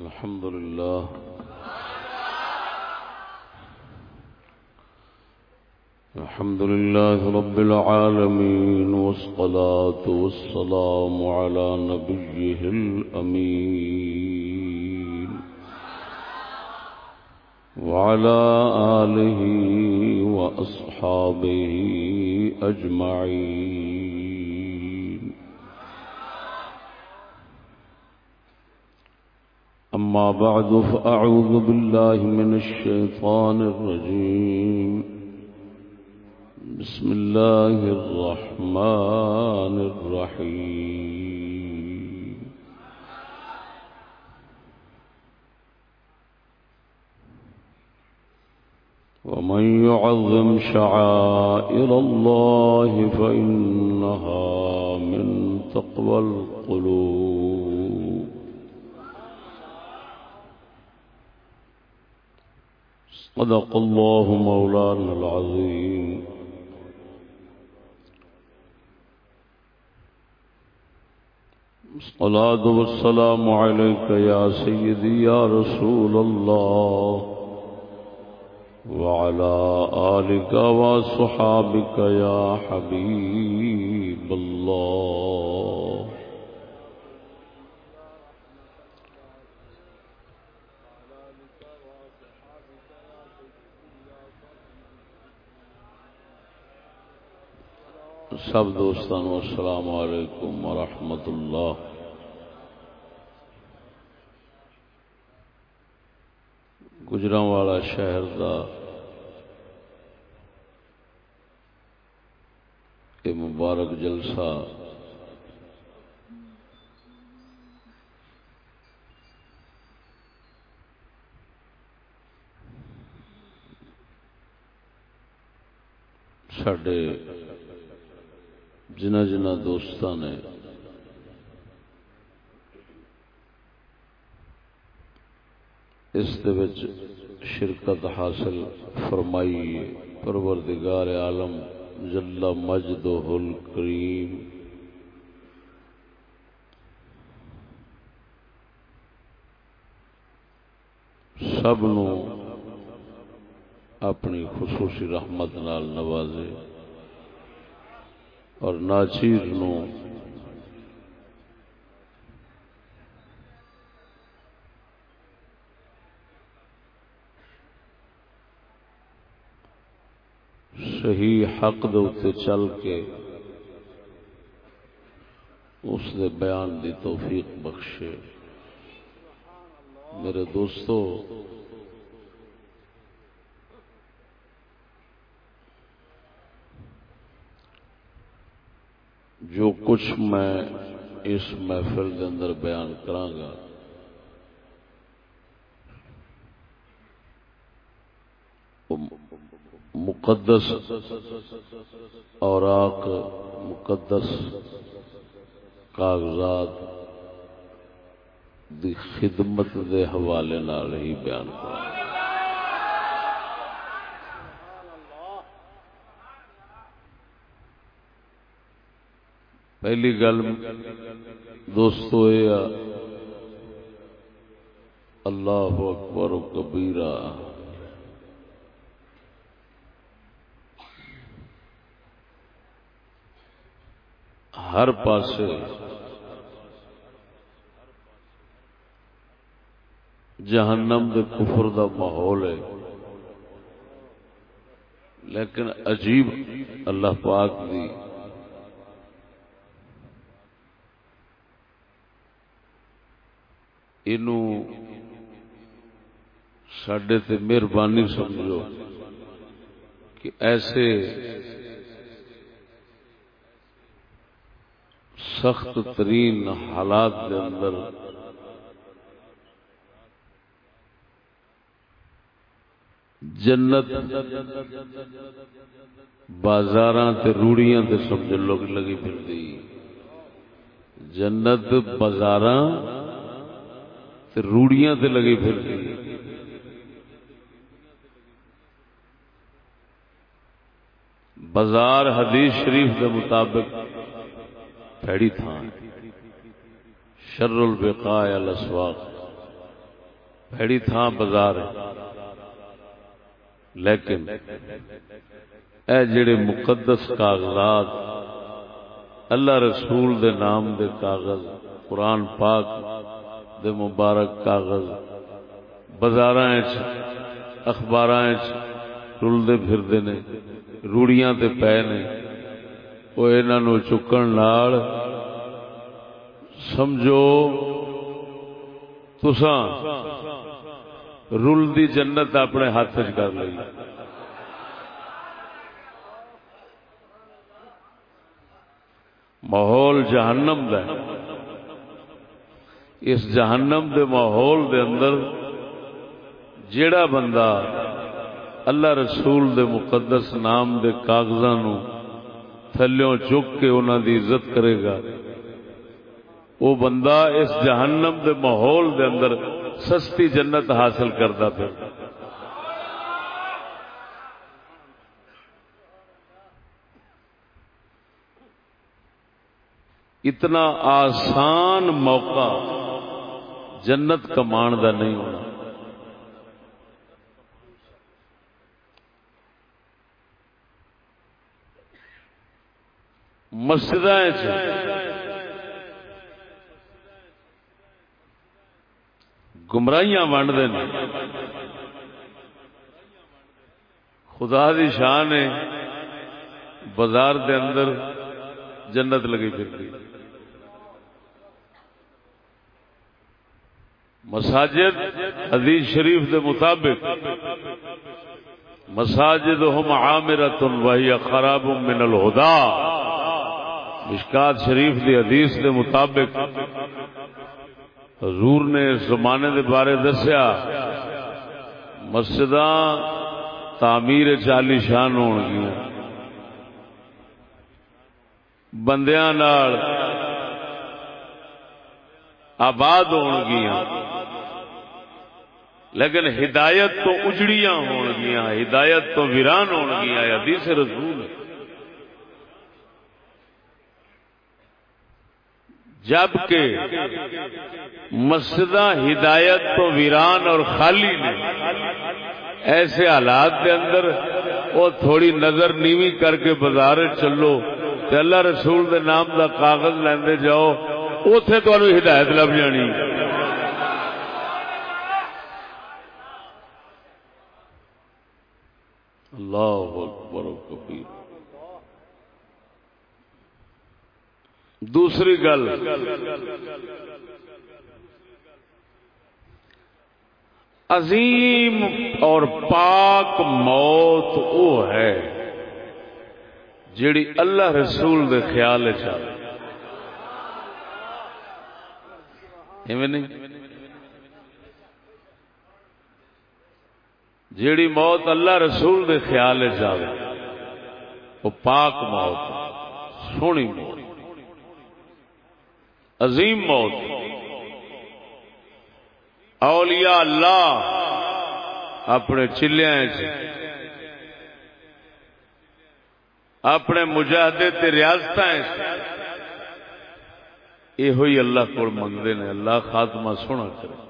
الحمد لله. الحمد لله رب العالمين، والصلاة والسلام على نبيه الأمين. وعلى آله وأصحابه أجمعين. أما بعد فأعوذ بالله من الشيطان الرجيم. بسم الله الرحمن الرحيم. ومن يعظم شعائر الله فإنها من تقوى القلوب. صدق الله مولانا العظيم. الصلاة والسلام عليك يا سيدي يا رسول الله. وعلى آلك وصحابك يا حبيب الله. سب دوستان السلام علیکم ورحمۃ اللہ۔ گجرا والا شہر دا یہ مبارک جلسہ سڈے جنہ جنہ دوست نے اس شرکت حاصل فرمائی، پروردگار عالم جل مجد ہل کریم سب نو اپنی خصوصی رحمت نال نوازے۔ اور ناچیر نو۔ صحیح حق دے چل کے اس دے بیان دی توفیق بخشے۔ میرے دوستو جو کچھ میں اس محفل کے اندر بیان گا مقدس اوراق، مقدس کاغذات دی خدمت دے حوالے نال ہی بیان کروں پہلی گل دوستو یہ اللہ اکبر و کبیرہ۔ ہر پاسے جہنم دے کفر دا ماحول ہے۔ لیکن عجیب اللہ پاک دی سڈے تے مہربانی سمجھو کہ ایسے سخت ترین حالات کے اندر جنت بازار روڑیاں تے سمجھ لوگ لگی پھر جنت بازار روڑیاں تے لگی پھر۔ بازار حدیث شریف کے مطابق پھیڑی تھان۔ شر البقاء الاسواق۔ پیڑی تھان بازار ہے۔ لیکن اے جڑے مقدس کاغذات اللہ رسول دے نام دے کاغذ قرآن پاک دے مبارک کاغذ بازار اخبار رلتے پھرتے نے، روڑیاں تے پے نے۔ وہ انہوں چکن نال سمجھو تساں رل دی جنت اپنے ہاتھ چ کر لی ماحول جہنم دا اس جہنم دے ماحول دے اندر جیڑا بندہ اللہ رسول دے مقدس نام دے کاغذاں نو تھلیوں چک کے انہاں دی عزت کرے گا، وہ بندہ اس جہنم دے ماحول دے اندر سستی جنت حاصل کرتا پھر اتنا آسان موقع جنت کمان دا نہیں ہونا۔ مسجد گمراہیاں ونڈ خدا دی شان ہے، بازار دے اندر جنت لگی پھر مساجد حدیث شریف دے مطابق مساجد ہم عامرت وہی خراب من الہدا مشکات شریف دی حدیث دے مطابق حضور نے اس زمانے دے بارے دسیا مسجد تعمیر چالی شان ہون گیا بندیاں نال آباد ہون لیکن ہدایت تو اجڑیاں ہون گیا ہدایت تو ویران ہون گیا حدیث رسول جبکہ مسجد ہدایت تو ویران اور خالی نے، ایسے حالات کے اندر وہ تھوڑی نظر نیوی کر کے بازار چلو اللہ رسول دے نام دا کاغذ لیندے جاؤ اتے تو ہدایت لب جانی۔ اللہ اکبر و کبیر۔ دوسری گل۔ عظیم اور پاک موت وہ ہے جیڑی اللہ رسول دے خیال چاہے نہیں؟ جیڑی موت اللہ رسول دے خیال چاہے وہ پاک موت، سونی موت، عظیم موت۔ اولیاء اللہ اپنے چلیا جی، اپنے مجاہدے تے ریاست جی۔ یہ ہوئی اللہ کو منگتے ہیں، اللہ خاتمہ سونا کرے۔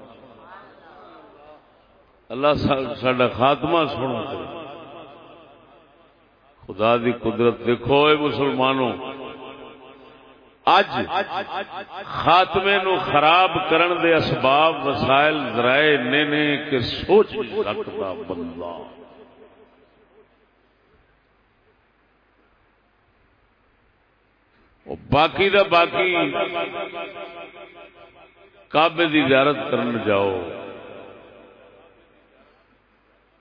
اللہ سڈا خاتمہ سونا کرے خدا دی قدرت دیکھو اے مسلمانوں اج خاتمے نو خراب کرن دے اسباب وسائل ذرائع نے نے کہ سوچ سکتا بندہ۔ باقی دا باقی، کعبے دی زیارت کرن جاؤ۔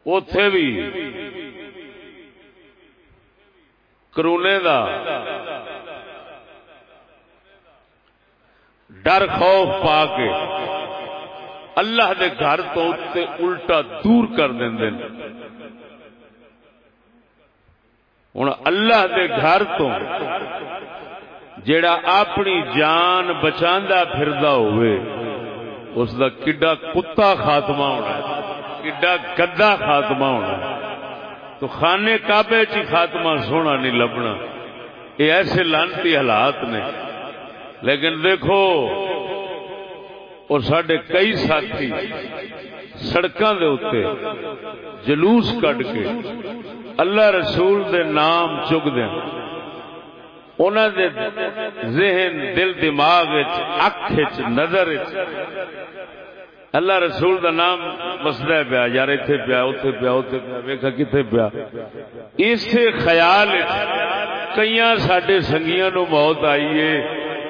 اتے بھی کرونے دا ڈر خوف پا کے اللہ دے گھر تو اتنے الٹا دور کر دیں ہوں اللہ دے گھر تو جڑا اپنی جان بچا پھردا ہوئے، اس دا کڈا کتا خاتمہ ہونا ہے۔ کڈا گدا خاتمہ ہونا تو خانے کعبے چی خاتمہ سونا نہیں لبنا۔ یہ ایسے لانتی حالات نے۔ لیکن دیکھو، اور سڈے کئی ساتھی سڑکوں کے اتنے جلوس کٹ کے اللہ رسول دے نام چک دیں انہوں دے ذہن، دل، دماغ اکھ نظر اللہ رسول دا نام مسدا پیا، یار اتنے پیا اتے پیا اتے پیا ویکا کتنے پیا۔ اسی خیال کئی سڈے سنگیاں نو موت آئی ہے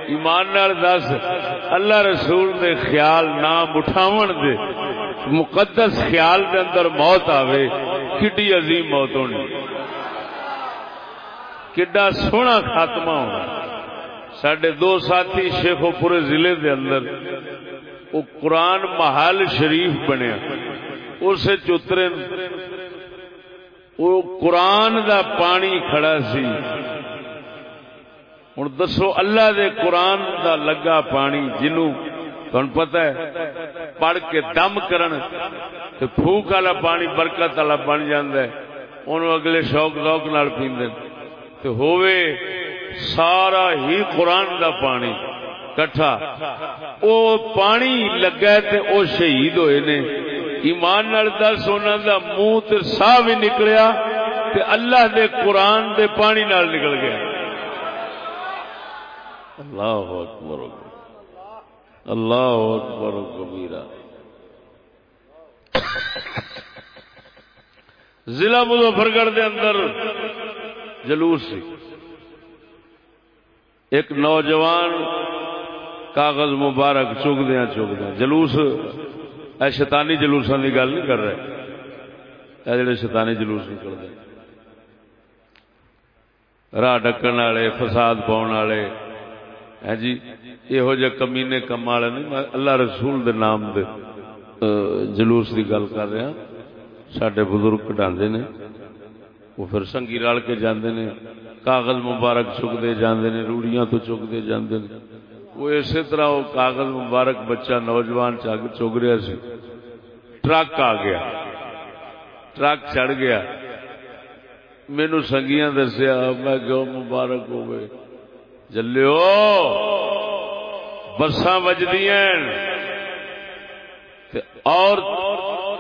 ایمان نال دس، اللہ رسول دے خیال نام اٹھاون دے۔ مقدس خیال دے اندر موت آوے۔ کڈی عظیم موت ہونی۔ کڈا سونا خاتمہ ہونا۔ سڈے دو ساتھی شیخو پورے ضلع دے اندر وہ قرآن محل شریف بنیا اس چترے وہ قرآن دا پانی کھڑا سی۔ ہوں دسو اللہ دے قرآن دا لگا پانی جنوں تمہیں پتا ہے پڑھ کے دم کرن تو پھوک والا پانی، برکت والا بن جاندہ ہے۔ انہوں اگلے شوق شوق نال پیندے۔ تو ہووے سارا ہی قرآن دا پانی۔ کٹھا۔ او پانی لگا تے او شہید ہوئے نے۔ ایمان نال دس انہوں دا منہ تے سا بھی نکلیا تے اللہ دے قرآن دے پانی نال نکل گیا۔ اللہ اکبر اللہ اکبر، کبیرہ۔ ضلع مظفر گڑھ دے اندر جلوس ایک نوجوان کاغذ مبارک چک دیا چک دیا۔ جلوس، اے شیطانی جلوساں کی گل نہیں کر رہے۔ اے جڑے شیطانی جلوس نکلتے راہ ڈکن والے، فساد پاؤن والے۔ ہے جی یہو جہ کمینے کم والے نہیں اللہ رسول دے نام دے جلوس کی گل کر رہا ہاں۔ سڈے بزرگ کٹا نے، وہ پھر سنگی رل کے جاندے نے، کاغذ مبارک چکتے جاندے نے، روڑیاں تو چکتے جاندے نے۔ وہ اسی طرح وہ کاغذ مبارک بچہ نوجوان چگ رہا سی۔ ٹرک آ گیا۔ ٹرک چڑھ گیا۔ مینو سنگیاں دسیا، میں کہ مبارک ہوئے۔ جلو بساں بجدیا اور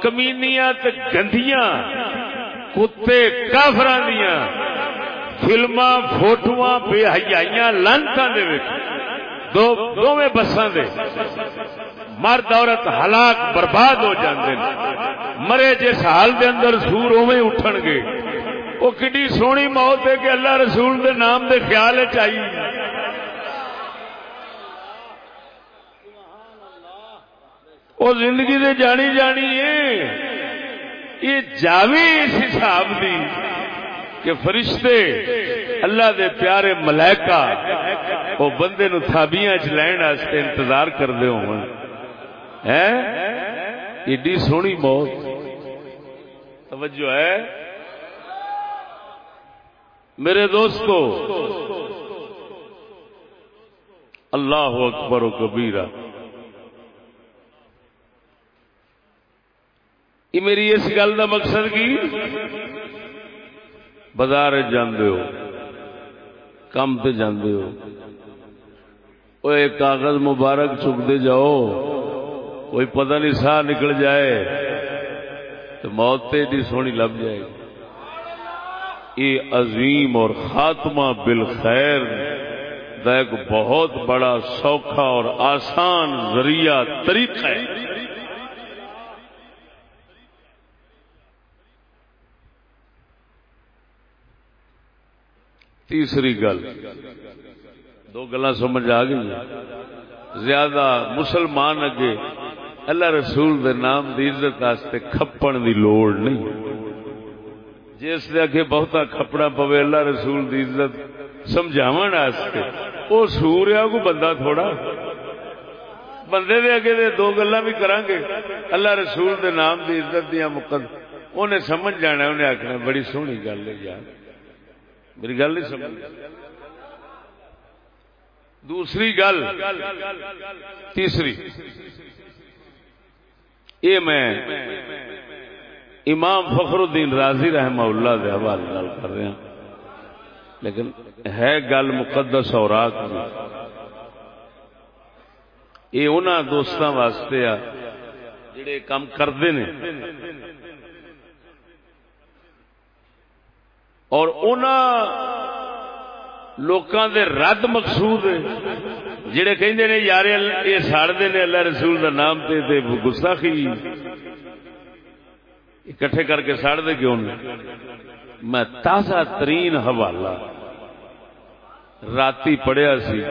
کمینیاں تے گندیاں، کتے کافران دیا فلما فوٹو بے حیائی لانتا دے دو دو میں بساں دے۔ مرد عورت ہلاک برباد ہو جاندے مرے جس حال دے اندر سور اوے اٹھن گے۔ وہ کڈی سونی موت ہے کہ اللہ رسول دے نام دے خیال چاہیے وہ زندگی دے جانی جانی ہے۔ یہ جاوی اس حساب دی۔ کہ فرشتے اللہ دے پیارے ملائکہ وہ بندے نو تھابیاں چ لین واسطے انتظار کرتے ہو ایڈی سونی موت۔ توجہ ہے۔ میرے دوستو، اللہ اکبر و کبیرہ۔ یہ میری اس گل کا مقصد کی؟ بازار جاندے ہو کم تے جاندے ہو۔ وہ ایک کاغذ مبارک چکتے جاؤ، کوئی پتہ نہیں سا نکل جائے، تو موت تے ایڈی سونی لب جائے۔ یہ عظیم اور خاتمہ بالخیر دا ایک بہت بڑا سوکھا اور آسان ذریعہ طریقہ ہے۔ تیسری گل۔ دو گلا سمجھ آ گئی زیادہ مسلمان اگے اللہ رسول دے نام دی عزت واسطے کھپن دی لوڑ نہیں۔ جس دے اگے بہتا کھپڑا پوے اللہ رسول دی عزت سمجھاون واسطے۔ او سوریا کو بندہ تھوڑا۔ بندے دے اگے دے دو گلا بھی کران گے۔ اللہ رسول دے نام دی عزت دیا مقد انہیں سمجھ جانا انہیں آخنا بڑی سونی گل ہے یار۔ میری گل نہیں سمجھ۔ دوسری گل، تیسری۔ یہ میں امام فخر الدین راضی رحمہ اللہ دے حوالے کر رہا لیکن ہے گل مقدس اور یہ ان دوستوں واسطے آ، جڑے کام کرتے ہیں اور ان لوکاں دے رد مقصود جڑے کہندے نے یار یہ ساڑتے نے اللہ رسول دا نام تے تے گستاخی اکٹھے کر کے ساڑ دے کیوں میں تازہ ترین حوالہ راتی پڑھیا سی،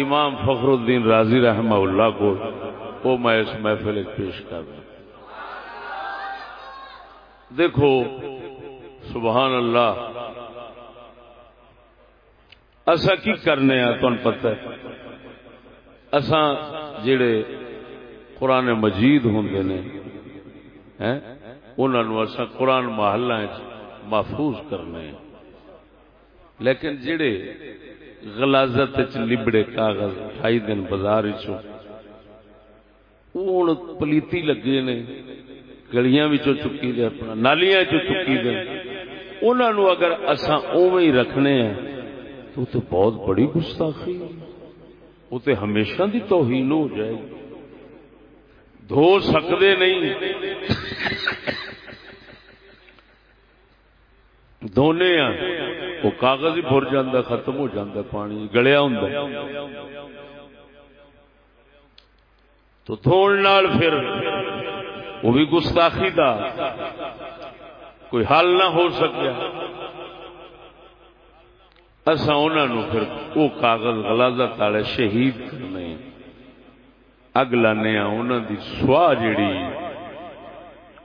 امام فخر الدین راضی رحمہ اللہ کو وہ میں اس محفل پیش کر دیکھو سبحان اللہ۔ اصا کی کرنے ہیں تمہیں پتہ ہے؟ اصا جڑے قرآن مجید ہوں نے انہوں اصا قرآن محلہ محفوظ کرنے ہیں۔ لیکن جڑے غلازت لبڑے کاغذ اٹھائی دن بازار ہوں پلیتی لگے نے، گلیاں چکی دے، اپنا نالیاں چکی دے۔ انہوں اگر اصا اوے ہی رکھنے ہیں، تو تو بہت بڑی گستاخی وہ تو ہمیشہ دی توہین ہو جائے گی۔ دھو سکتے نہیں۔ دھونے وہ کاغذ ہی بھر جاندہ ختم ہو جاندہ پانی گلیا ہوں تو دھون نال پھر وہ بھی گستاخی دا۔ کوئی حل نہ ہو سکیا۔ اصا انہوں پھر وہ کاغذ غلازہ والے شہید کرنے اگ لانے انہوں دی سواہ جیڑی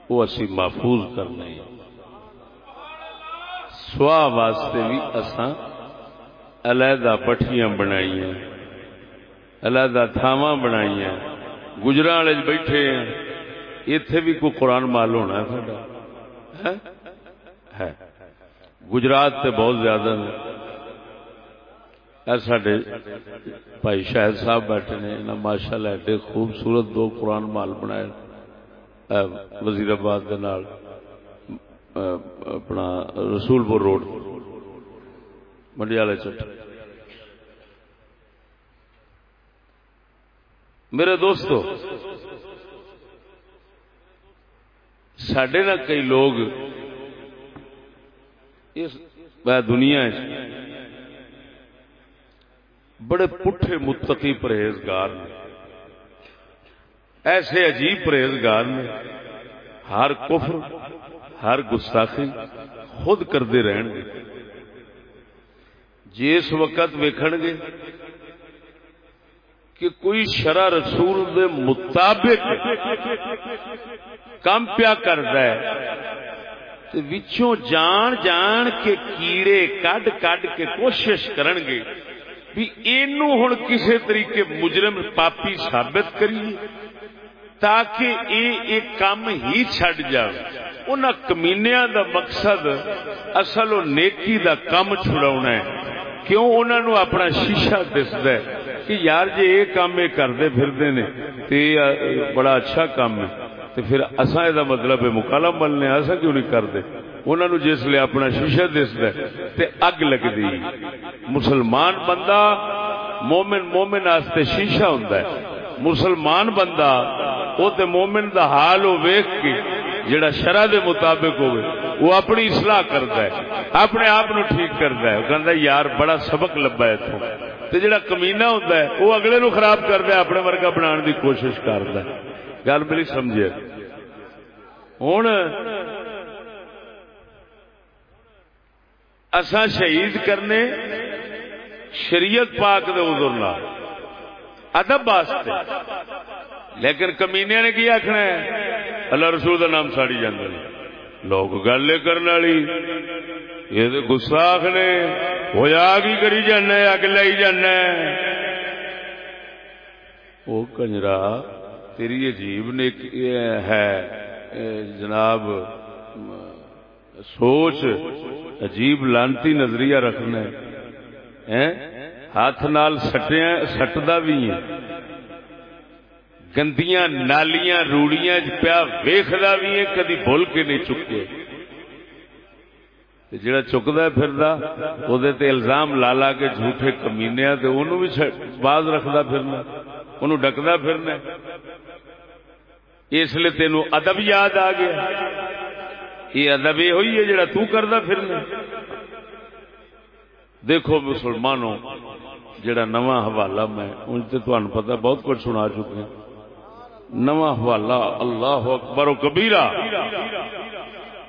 وہ اسی محفوظ کرنے سواہ واسطے بھی اساں علیحدہ پٹھیاں بنائی ہیں علیحدہ تھاواں بنائی ہیں گجرا والے بیٹھے ہیں اتے بھی کوئی قرآن مال ہونا ہے گجرات تے بہت زیادہ نے۔ سڈے بھائی شاہد صاحب بیٹھے نے ماشاء اللہ ایڈے خوبصورت دو قرآن مال بنائے۔ وزیر آباد اپنا رسول پور روڈ، منڈیالے چٹ میرے دوستو سڈے نہ کئی لوگ اس دنیا بڑے پٹھے متقی پرہیزگار نے۔ ایسے عجیب پرہیزگار نے۔ ہر کفر، ہر گستاخی خود کرتے رہن گے۔ جس وقت ویکھن گے کہ کوئی شرع رسول دے مطابق کم پیا کرتا ہے۔ وچوں جان جان کے کیڑے کڈ کڈ کے کوشش کرن گے بھی ہوں کسی طریقے مجرم پاپی ثابت کریے تاکہ یہ ایک کام ہی چڈ جائے ان کمینیا دا مقصد اصل و نیکی دا کام چھڑا ہے۔ کیوں انہوں نے اپنا شیشہ دسد ہے کہ یار جی یہ کام یہ کرتے پھرتے نے تو بڑا اچھا کام ہے۔ تو پھر اصا یہ مطلب ہے مکالا ملنے ایسا کیوں نہیں کرتے؟ انہوں نے جس لیے اپنا شیشہ دسد تے اگ لگتی مسلمان بندہ مومن مومن آستے شیشہ ہوں مسلمان بندہ وہ تے مومن دا حال ہو ویخ کے جڑا شرع دے مطابق ہوئے وہ اپنی اصلاح کرتا ہے، اپنے آپ نو ٹھیک کرتا ہے۔ وہ کہتا یار بڑا سبق لبا ہے اتوں تے جڑا کمینا ہوتا ہے وہ اگلے نو خراب کرتا ہے، اپنے ورگا بنان دی کوشش کرتا ہے۔ گل میری سمجھے۔ ہوں اسا شہید کرنے شریعت پاک دے حضور ادب واسطے۔ لیکن کمینے نے کی آخنا ہے؟ اللہ رسول دا نام ساڑی جاندے لوگ گل کرنے والی، یہ تو گستاخ نے ہویا کی کری جانا اگ لائی جانا وہ کنجرا تیری عجیب نے ہے۔ جناب، سوچ، عجیب لانتی نظریہ رکھنا ہاتھ نال سٹدا بھی ہے گندیاں، نالیاں، روڑیاں پیا ویخدا بھی ہے کدی بھول کے نہیں چکے۔ جڑا چکتا پھردا وہ الزام لا لا کے جھوٹے کمینیا بھی باز رکھدا پھرنا انہوں ڈکدا پھرنا۔ اس لیے تینوں ادب یاد آ گیا۔ یہ ادب یہ ہوئی ہے جڑا تو کردا پھرنا دیکھو مسلمانوں، جڑا نواں حوالہ میں ان سے تمہیں پتا بہت کچھ سنا چکے نواں حوالہ، اللہ اکبر و کبیرہ۔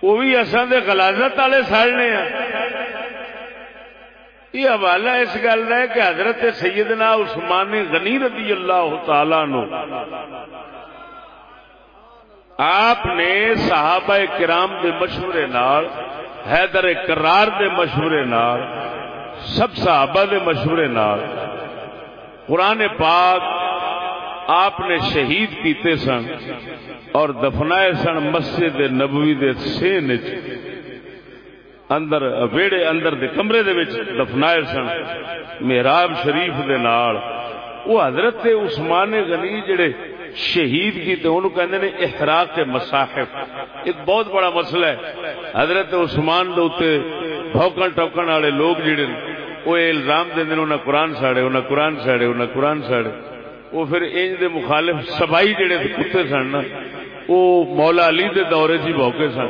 وہ بھی اصل دے غلازت والے ساڑنے ہیں۔ یہ حوالہ اس گل کا ہے کہ حضرت سیدنا عثمان غنی رضی اللہ تعالی نو آپ نے صحابہ کرام دے مشورے نال، حیدر کرار دے مشورے نال، سب صحابہ دے مشورے نال قرآن پاک آپ نے شہید کیتے سن اور دفنائے سن مسجد نبوی دے سین اندر ویڑے اندر دے کمرے دے وچ دفنائے سن محراب شریف دے نال۔ وہ حضرت عثمان غنی جڑے شہید کی تو انہوں کہندے نے احراق مصاحف۔ ایک بہت بڑا مسئلہ ہے۔ حضرت عثمان دے اوتے بھوکن ٹوکن والے لوگ جڑے وہ الزام دے انہیں قرآن ساڑے انہیں قرآن ساڑے انہیں قرآن ساڑے۔ وہ پھر انج دے مخالف سبائی جڑے کتے سن نا، وہ مولا علی دے دورے چ بوکے سن۔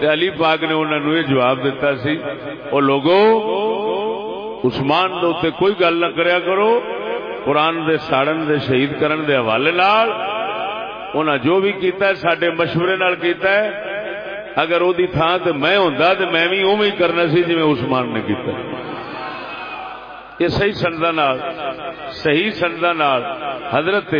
تے علی پاک نے انہوں نے یہ جواب دیتا سی وہ لوگو، عثمان دے اتنے کوئی گل نہ کریا کرو قرآن دے ساڑن دے شہید کرن دے حوالے نال انہاں جو بھی کیتا ہے ساڈے مشورے نال کیتا ہے، اگر او دی تھان تے میں ہوندا تے میں بھی اوویں کرنا سی جویں عثمان نے کیتا یہ صحیح سندا نال، صحیح سندا نال حضرت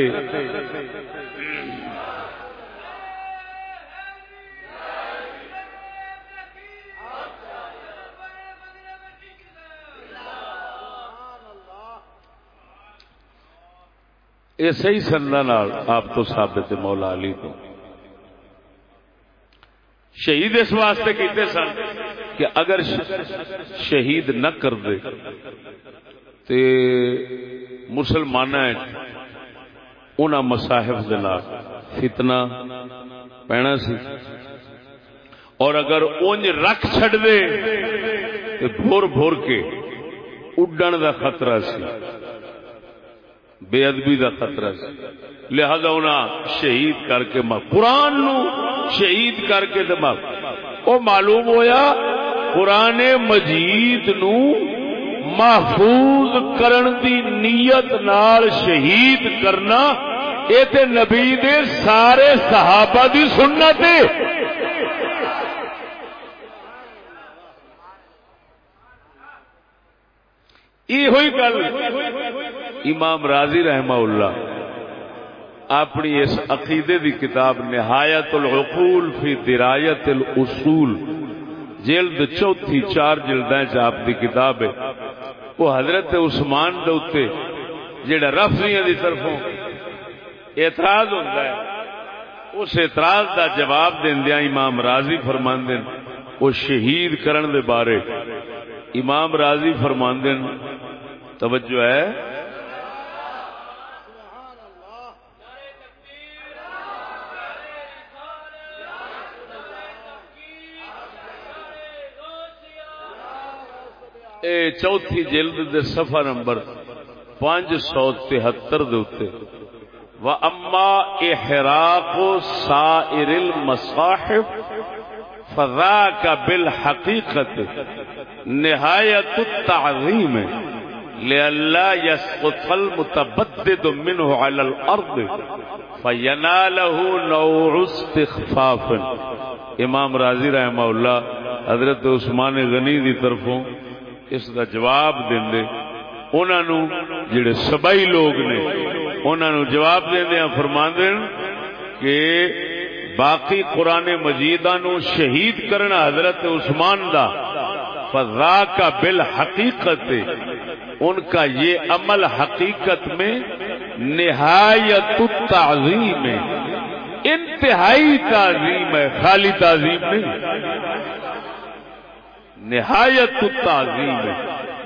یہ صحیح سندا آپ تو ثابت مولا علی تو۔ شہید اس واسطے کیتے سن کہ اگر شہید نہ کر دے تے مسلمان ان مساحف فتنا پینا سی۔ اور اگر اونج رکھ چڈ دے تو بھور بھور کے اڈن دا خطرہ سی۔ بے ادبی دا خطرہ سی لہذا انہیں شہید کر کے ماں قرآن نو شہید کر کے دماغ وہ معلوم ہویا قرآن مجید نو محفوظ کرن دی نیت نال شہید کرنا اے تے نبی دے سارے صحابہ دی سنت ہے۔ یہ ہوئی گل۔ امام راضی رحمہ اللہ اپنی اس عقیدے دی کتاب نہایت العقول فی درایت الاصول، جلد چوتھی چار جلد آپ کی کتاب ہے۔ وہ حضرت عثمان دے جڑا رفضیاں دی طرفوں اعتراض ہوتا ہے۔ اس اعتراض دا جواب دیندیا امام راضی فرماندن وہ شہید کرن دے بارے امام راضی فرماندن توجہ ہے؟ اے چوتھی جلد دے صفحہ نمبر پانچ سو تہتر و اما احراق سائر المصاحف فذاك بالحقیقت نہایت التعظیم لئلا يسقط المتبدد منه على الارض فيناله نوع استخفاف. امام راضی رحمہ اللہ حضرت عثمان غنی دی طرفوں اس دا جواب دے انہوں جڑے سبائی لوگ نے انہوں جواب دیا فرما کہ باقی قرآن مجیدہ نو شہید کرنا حضرت عثمان دا فضا کا بل حقیقت ان کا یہ عمل حقیقت میں نہایت تعظیم ہے۔ انتہائی تعظیم ہے، خالی تعظیم نہیں۔ نہایت تعظیم ہے۔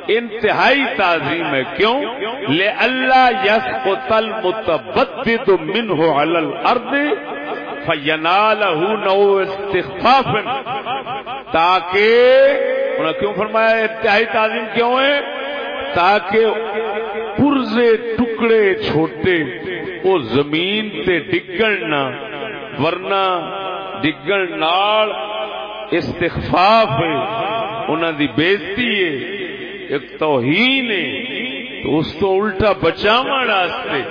انتہائی تعظیم ہے۔ کیوں؟ لے اللہ یس کو تل متبد من ہو الارض فینالہ نو استخفاف۔ تاکہ انہوں کیوں فرمایا انتہائی تعظیم کیوں ہے؟ تاکہ پرزے ٹکڑے چھوٹے وہ زمین تے ڈگن نہ، ورنہ ڈگن نال استخفاف ہے۔ انہوں دی بےزتی ہے، ایک توہین ہے۔ تو اس تو الٹا بچاو واسطے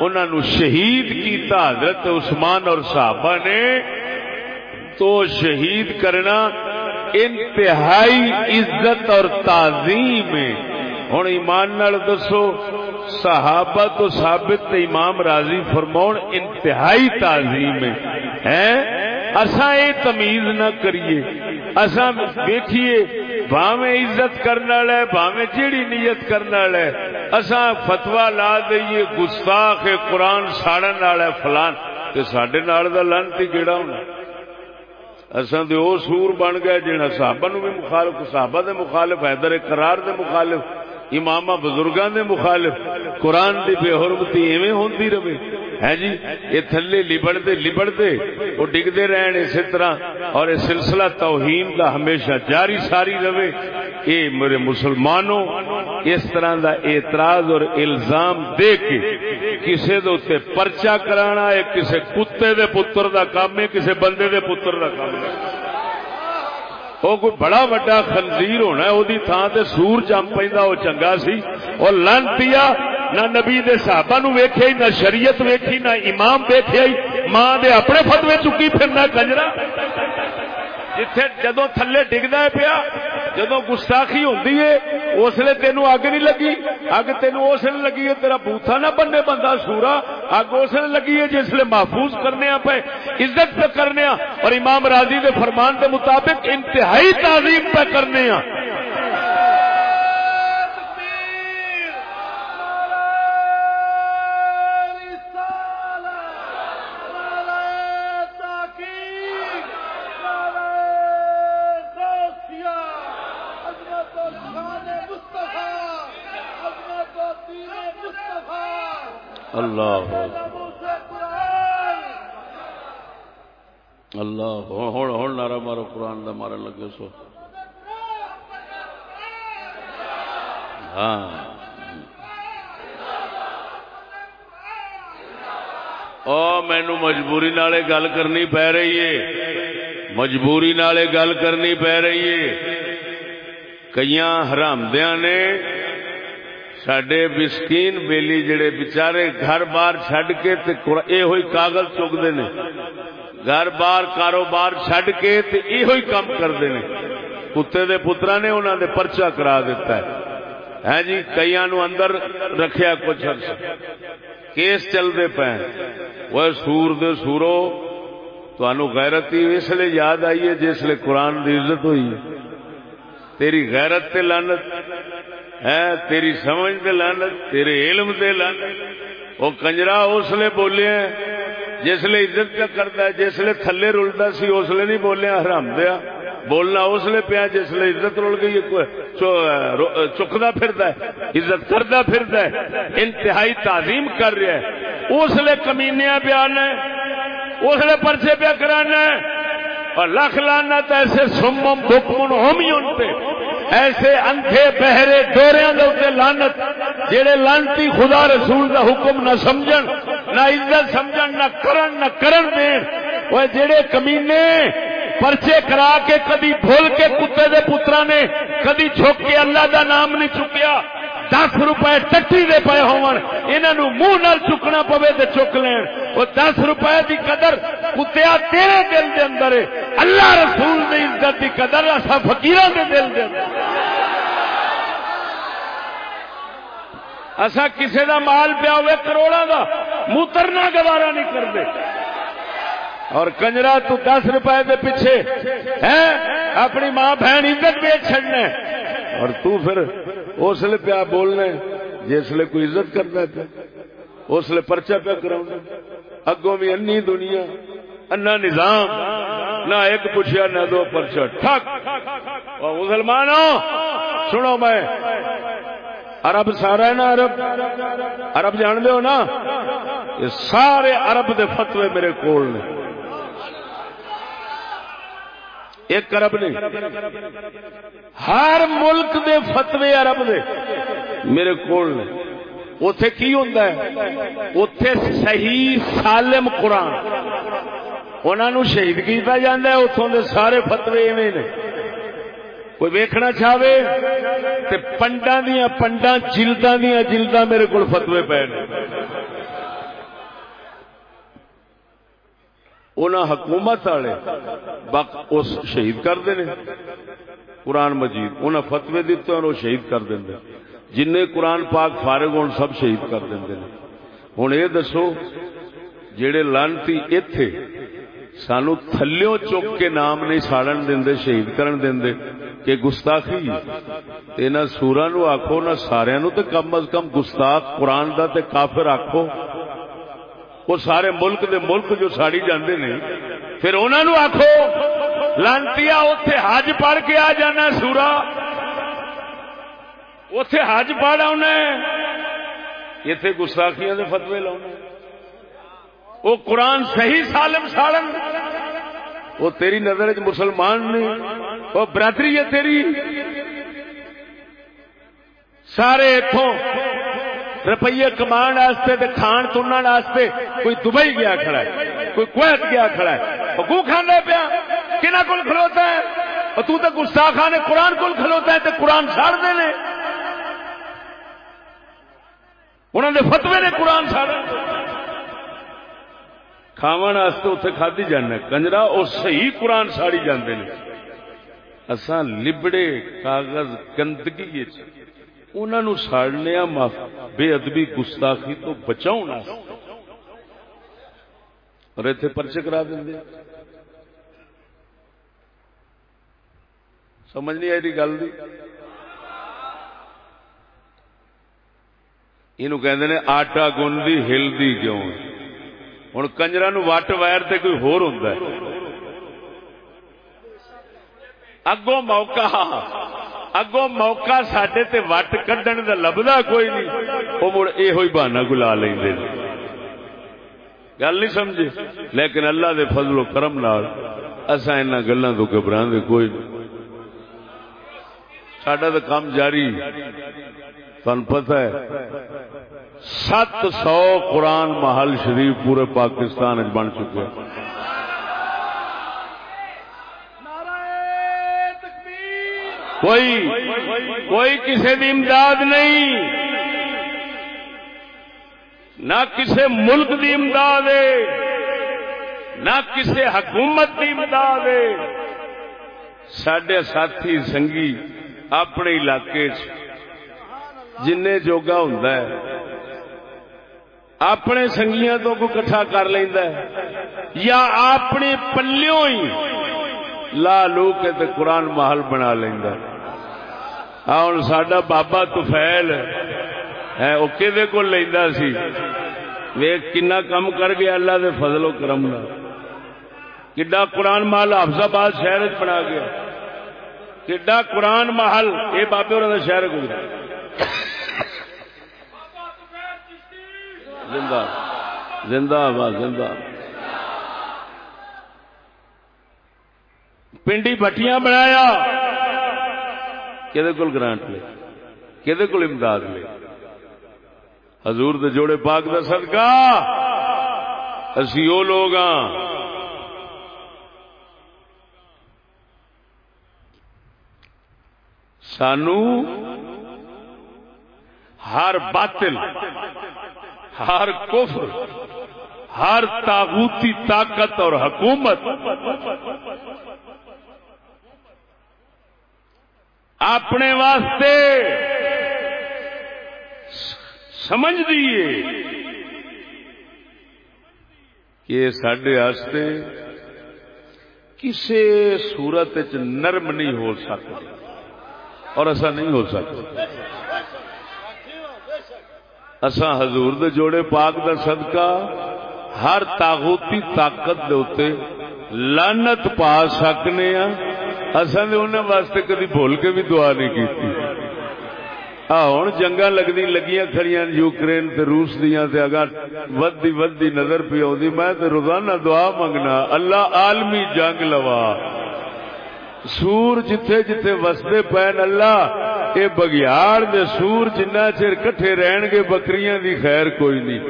انہوں شہید کیتا حضرت عثمان اور صحابہ نے۔ تو شہید کرنا انتہائی عزت اور تعظیم ہے۔ ہوں ایمان نال دسو صحابہ تو ثابت امام راضی فرماؤ انتہائی تعظیم ہے۔ اصا یہ تمیز نہ کریے۔ اصا دیکھیے باوے عزت کرنے والے باوے جیڑی نیت کرنے والے اصا فتوا لا دئیے، گستاخ قرآن ساڑن والا فلان۔ تے سڈے نال کا لانتی کیڑا ہونا۔ اصا تو وہ سور بن گیا جہاں صحابہ نو بھی مخالف، صحابہ دے مخالف، حیدر قرار دے مخالف۔ امام بزرگاں دے مخالف، قرآن دی بے حرمتی ایویں ہوندی رہے۔ ہے جی یہ تھلے لبڑتے لبڑتے، وہ ڈگتے رہن اسی طرح۔ اور یہ سلسلہ توہین دا ہمیشہ جاری ساری رہے۔ یہ میرے مسلمانوں، اس طرح دا اعتراض اور الزام دے کے کسی دے پرچا کرانا ہے کسی کتے دے پتر دا کام ہے کسی بندے دے پتر دا کام ہے۔ وہ کوئی بڑا وڈا خنزیر ہونا وہ تھان سے سور جم پہ وہ چنگا سی۔ اور لن پیا، نہ نبی دے صحابہ نو نہ شریعت ویکھی، نہ امام ویکھے ماں دے اپنے فتوے چکی پھرنا کنجرا۔ جتھے جدو تھلے ڈگدا پیا جدو گستاخی ہوندی ہے اس لیے تینوں اگ نہیں لگی۔ اگ تینوں اس لیے لگی ہے تیرا بوتھا نہ بننے بندہ سورا۔ اگ اس لیے لگی ہے جس لیے محفوظ کرنے پے عزت پہ کرنے اور امام راضی دے فرمان کے مطابق انتہائی تعظیم پہ کرنے اللہ اللہ ہوں ہوں نارا مارو، قرآن دا مارن لگے سو۔ ہاں۔ او مینو مجبوری نالے گل کرنی پی رہی ہے۔ مجبوری نالے گل کرنی پی رہی ہے۔ کئی حرامدیا نے سڈے بسکین بیلی جڑے بچارے گھر بار چڈ کے یہ ہوئی کاغذ چکتے نے۔ گھر بار کاروبار چڈ کے یہ کام کرتے ہیں۔ کتے دے پترا نے انہوں نے پرچا کرا دیتا ہے۔ ہے جی کئی نو اندر رکھیا کچھ عرص کیس چلتے پے وہ سور دے سورو تو غیرت ہی اس لیے یاد آئی ہے جس لیے قرآن دی عزت ہوئی تیری غیرت تے لانت ہے تیری سمجھ دے لانت تیرے علم دے لانت وہ کنجرا اس لیے بولے جس لیے عزت کا کرتا ہے، جس لیے تھلے رلتا سی، اس لیے نہیں بولیا حرام دیا۔ بولنا اس لیے پیا جس لیے عزت رل گئی چکتا پھرتا ہے، عزت کرتا پھرتا ہے، انتہائی تعظیم کر رہا ہے۔ اس لیے کمینیا بیان ہے، اس لیے پرچے پیا کرانا ہے۔ اور لکھ لانا تو ایسے سمم، بکمن ہوم پہ ایسے اندھے بہرے ڈوریا لانت جہے لانتی خدا رسول دا حکم نہ سمجھن، نہ عزت سمجھن، نہ کرن نہ کرن دین۔ وہ جڑے کمینے پرچے کرا کے کدی بھول کے کتے دے پترا نے، کدی چھک کے اللہ دا نام نہیں چکیا۔ دس روپے ٹٹی دے پے ہو منہ نال چکنا پوے تے چک لین۔ وہ دس روپے دی قدر کتیا تیرے دل دے اندر ہے۔ اللہ رسول دی عزت دی قدر اصا فکیر دے دل دے اندر۔ اصا کسی دا مال پیا ہوئے کروڑا دا، موترنا گوارا نہیں کرتے۔ اور کنجرا، تو دس روپے دے پیچھے ہے اپنی ماں بہن عزت بیچ چڑنا اور تو پھر اس لیے پیا بولنا جس لیے کوئی عزت کرنا پیا، اس لیے پرچا پیا کرا اگوں بھی انی دنیا انا نظام، نہ ایک پوچھا نہ دو پرچا ٹھک۔ مسلمان سنو میں، عرب سارا ہے نا عرب؟ عرب جان دو نا؟ یہ سارے عرب دے فتوے میرے کول نے۔ ایک ارب نہیں ہر ملک دے فتوے ارب دے۔ میرے کول نے۔ اتے کی ہوتا ہے؟ اتے صحیح سالم قرآن۔ انہوں شہید کیا جا اتوں کے سارے فتوے ایویں نے۔ کوئی ویکھنا چاہے تے پنڈا دیا پنڈا جلدا دیا جلدا میرے کو فتوے پے حکومت والے بق اس شہید کرتے ہیں قرآن مجید انہیں فتوے دیتے ہیں وہ شہید کر دیں جن قرآن پاک فارغ ہو سب شہید کر دیں ہوں یہ دسو جڑے لانتی اتے سانو تھلوں چک کے نام نہیں ساڑن دے، شہید کرن دے، کہ گستاخی۔ انہوں سورا نو آخو نہ سارا نو تو کم از کم گستاخ قرآن دا تے کافر آخو وہ سارے ملک دے ملک جو ساڑی جاندے نے پھر انہوں نے آخو لانتی اتے حج پڑھ کے آ جانا سورا اتے حج پڑھ آنا اتے گستاخیاں دے فتوے لاؤنا وہ قرآن صحیح سالم سالم۔ وہ تیری نظر چ مسلمان نے وہ برادری ہے تیری۔ سارے اتوں روپیے کمان تے کھان تنن کوئی دبئی گیا کھڑا ہے، کوئی کویت گیا کھڑا ہے۔ وہ کھانا پیا کہنا کول کھلوتا ہے؟ اور تو تے گستاخا نے قرآن کول کھلوتا ہے تے قرآن ساڑ دے نے۔ انہوں نے فتوے نے قرآن ساڑے کھاون واسطے اتنے کھدی جانا کنجرا وہ صحیح قرآن ساڑی جاندے نے۔ اساں لبڑے، کاغذ، گندگی انہوں ساڑنے بے ادبی گستاخی تو بچاؤ اور اتنے پرچے کرا دیں سمجھ نہیں آئی گل یہ کہ آٹا گنتی ہلدی کیوں ہوں کنجرا وٹ وائر تے کوئی ہور ہوں اگوں موقع۔ اگوں موقع سڈے تے وٹ کڈن کا لبدا کوئی نہیں۔ وہ مڑ یہ بہانا گلا لیں گل نہیں سمجھے؟ لیکن اللہ دے فضل و کرم نال اصا ان گلوں تو گھبرا دے کوئی نہیں۔ سڈا تو کام جاری۔ تن پتہ ہے، سات سو قرآن محل شریف پورے پاکستان بن چکے۔ کوئی کوئی کسی کی امداد نہیں۔ نہ کسی ملک کی امداد نہ کسی حکومت کی امداد سڈے ساتھی سنگھی اپنے علاقے جن جوگا ہوں اپنے سنگیاں تو کو کٹھا کر لینا یا اپنی پلوں ہی لا لو کے قرآن محل بنا لینا ہوں سڈا بابا تفیل ہے وہ کہ کو لینا سی؟ ویک کنا کم کر گیا اللہ دے فضل و کرم کڈا قرآن محل حفظ آباد شہر بنا گیا۔ کڈا قرآن محل یہ بابے اور شہر کو زندہ زندہ آباد، زندہ پنڈی بٹیاں بنایا۔ کہ گرانٹ لے کہ امداد لے۔ حضور دے جوڑے پاک دا صدقہ۔ اسی وہ لوگ ہاں۔ سانو ہر باطل، ہر کفر، ہر تاغوتی طاقت اور حکومت اپنے واسطے سمجھ دیے کہ سڈے کسی صورت نرم نہیں ہو سکتا اور ایسا نہیں ہو سکتا اصا حضور دے جوڑے پاک دا صدقہ ہر تاغوتی طاقت دے لانت پا سکنے ہاں اصل نے انہوں واسطے کدی بھول کے بھی دعا نہیں کی ہوں جنگا لگتی لگیاں کھڑی یوکرین تے روس دیا اگر ودی ودی نظر پی آئی میں تے روزانہ دعا منگنا، اللہ عالمی جنگ لوا۔ سور جتھے جتھے وستے پین، اللہ یہ بگیاڑ دے سور جنہ چر کٹھے رہن گے، بکریاں دی خیر کوئی نہیں۔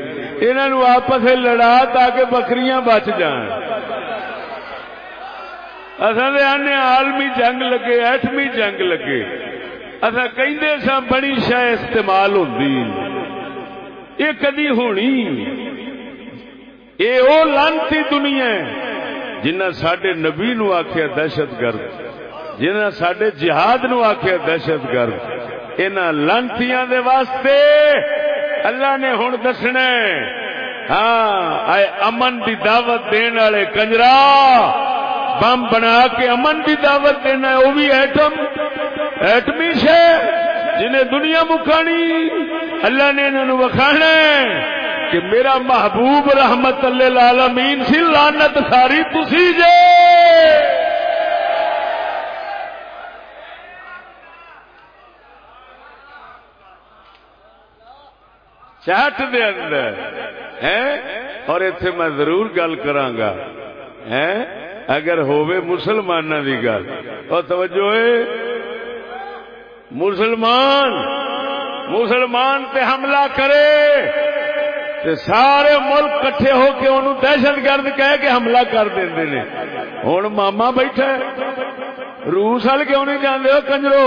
انہوں آپس لڑا تاکہ بکریاں بچ جان۔ اصل آنے عالمی جنگ لگے، ایٹمی جنگ لگے۔ اصا کہ سا بڑی شہ استعمال ہوتی یہ کدی ہونی؟ یہ وہ لانتی دنیا جنہ سڈے نبی نو آخیا دہشت گرد، جنہ سڈے جہاد نو آخیا دہشت گرد۔ ان لانتیاں دے واسطے اللہ نے ہوں دسنا ہاں امن دی دعوت دین والے کنجرا۔ بم بنا کے امن دی دعوت دینا وہ بھی ایٹم، ایٹمی سے جنہیں دنیا مکھانی، اللہ نے انہوں وکھانا کہ میرا محبوب رحمت اللہ العالمین سی لانت ساری تسی جے۔ چاٹ دے اندر اور اتے میں ضرور گل کرانگا اگر ہووے مسلمانوں کی گل۔ اور توجہ مسلمان مسلمان تے حملہ کرے۔ تے سارے ملک کٹھے ہو کے انہوں دہشت گرد کہہ کے حملہ کر دیں نے۔ ہوں ماما بیٹھا روس وال کیوں نہیں جانے ہو کنجرو؟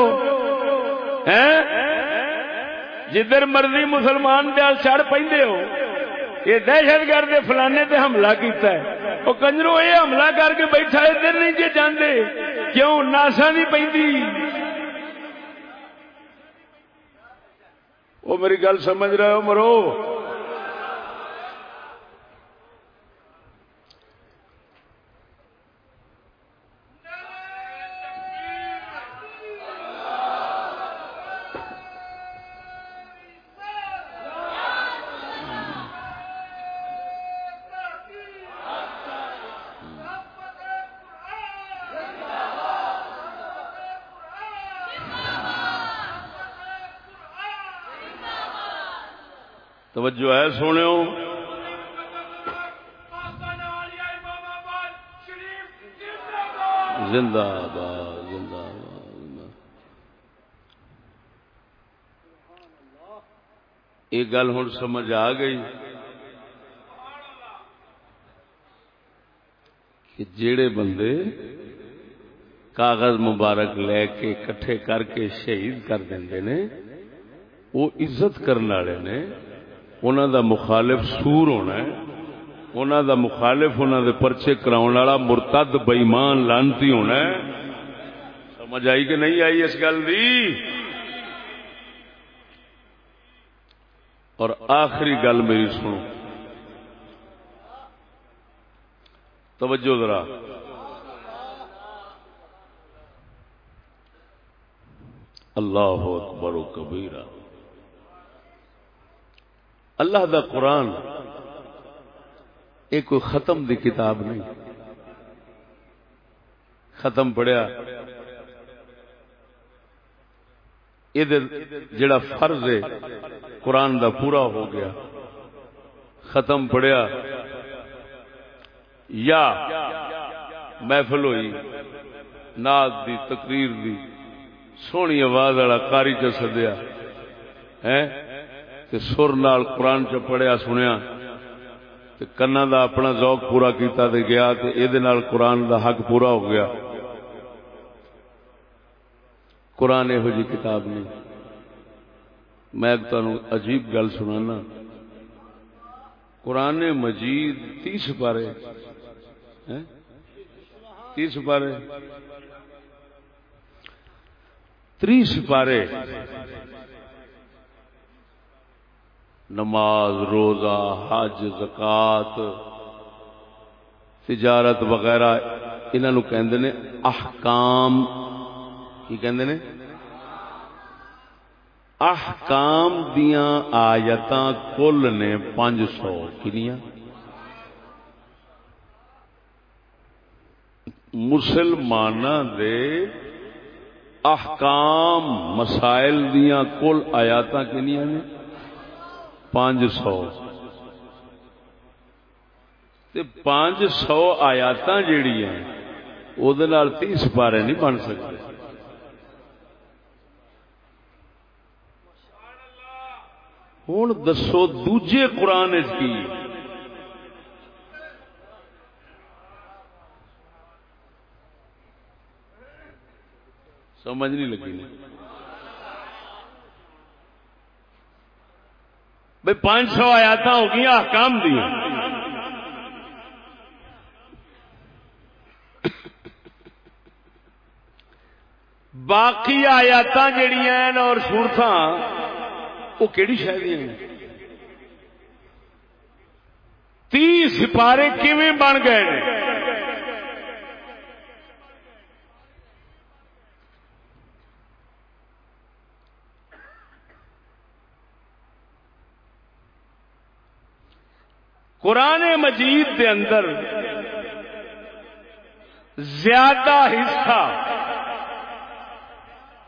جدھر مرضی مسلمان دل چڑھ پہ ہو۔ یہ دہشت گرد فلانے تے حملہ کیتا ہے۔ وہ کنجرو یہ حملہ کر کے بیٹھا ادھر نہیں جی جانے کیوں؟ ناسا نہیں پہ وہ میری گل سمجھ رہے ہو مرو؟ توجہ ہے سونے زندہ آباد زندہ آباد یہ گل ہوں سمجھ آ گئی کہ جڑے بندے کاغذ مبارک لے کے کٹھے کر کے شہید کر دیں نے، وہ عزت کرنے والے نے انہوں دا مخالف سور ہونا ہے انہوں دا مخالف انہوں دے پرچے کراؤن والا مرتد بےمان لانتی ہونا ہے۔ سمجھ آئی کہ نہیں آئی اس گل دی؟ اور آخری گل میری سنو۔ توجہ ذرا۔ اللہ اکبر و کبیرہ۔ اللہ دا قرآن یہ کوئی ختم دی کتاب نہیں۔ ختم پڑھیا۔ جڑا فرض ہے، قرآن دا پورا ہو گیا۔ ختم پڑھیا۔ یا محفل ہوئی ناد دی، تقریر دی، سونی آواز والا کاری چ سدیا۔ تے سر نال قرآن چ پڑھیا، سنیا، تے کنا دا اپنا ذوق پورا کیتا تے گیا تے اے دے نال قرآن دا حق پورا ہو گیا۔ قرآن یہو جی کتاب نہیں۔ میں تمہیں عجیب گل سنانا۔ قرآن مجید تیس پارے تیس پارے۔ تیس پارے۔ نماز، روزہ، حج، زکات، تجارت وغیرہ، انہوں کہ احکام، کی کہ احکام دیاں آیتاں کل نے پانچ سو کنیاں مسلمان دے احکام، مسائل دیاں کل آیاتاں کنیاں نے؟ پانچ سو۔ پانچ سو آیات جیڑی ہیں وہ تیس نہیں بن سکتے ہوں دسو دوجے قرآن کی۔ سمجھ نہیں لگی۔ نہیں بھائی پانچ سو آیات ہو گئی حکام دیا باقی آیات جہیا اور سورت وہ کہڑی شاید تی سپارے کیویں بن گئے؟ قرآن مجید دے اندر زیادہ حصہ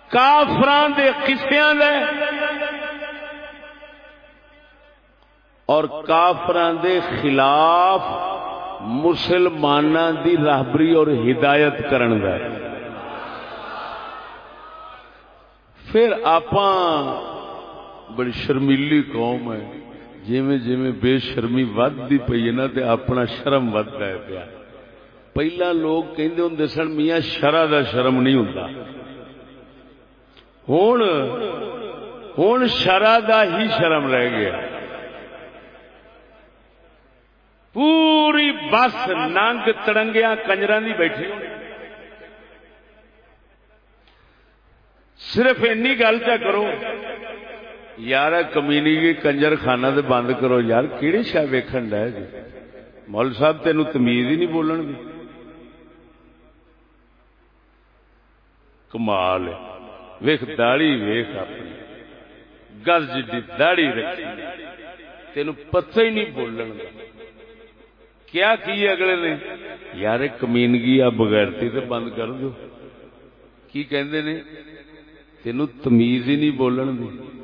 کافران دے قصیاں دے اور کافران دے خلاف مسلمان دی راہبری اور ہدایت کرن دے۔ پھر آپ بڑی شرمیلی قوم ہے۔ جیویں جیویں بے شرمی ودی پی ہے نا تے اپنا شرم ود ہے پیا۔ پہلا لوگ کہندے ہوندے سن، میاں شرع دا شرم نہیں ہوندا۔ ہن ہن شرع دا ہی شرم رہ گیا۔ پوری بس ننگ تڑنگیا کنجراں دی بیٹھی۔ صرف اینی گل چا کرو یار کمینی کی کنجر خانہ دے بند کرو یار کہڑی شاہ ویکھن ڈے جی؟ مول صاحب تینو تمیز ہی نہیں بولن دی۔ کمال ہے۔ ویخ داڑی ویخ اپنی۔ گز جی داڑی رکھی۔ تین پتہ ہی نہیں بولن دا کیا کی اگلے نے؟ یار کمینگی آ بغیرتی تے بند کر دو کی کہندے نے؟ تینو تمیز ہی نہیں بولن دی۔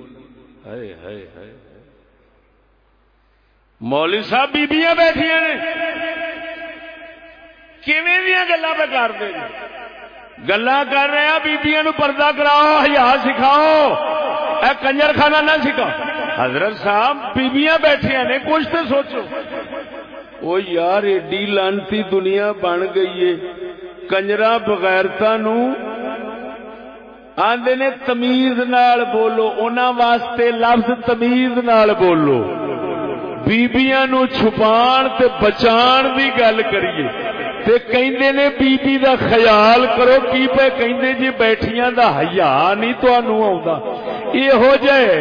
مولی صاحب بیبیاں بیٹھیا نے۔ گلا پہ کر دے گلا کر رہے ہیں بیبیاں نو پردہ کراؤ، ہزار سکھاؤ۔ اے کنجر خانہ نہ سکھاؤ۔ حضرت صاحب بیبیاں بیٹھیا نے، کچھ تو سوچو۔ وہ یار، ایڈی لانتی دنیا بن گئی ہے۔ کنجرا بغیرتا نو آدھے نے تمیز نال بولو انہوں واسطے لفظ تمیز نال بولو۔ بیبیاں نو چھپان تے بچان دی گل کریے۔ تے کہندے نے بی بی دا خیال کرو، کی پہ کہندے جی بیٹھیاں دا حیا نہیں تانوں آوندا۔ اے ہو جائے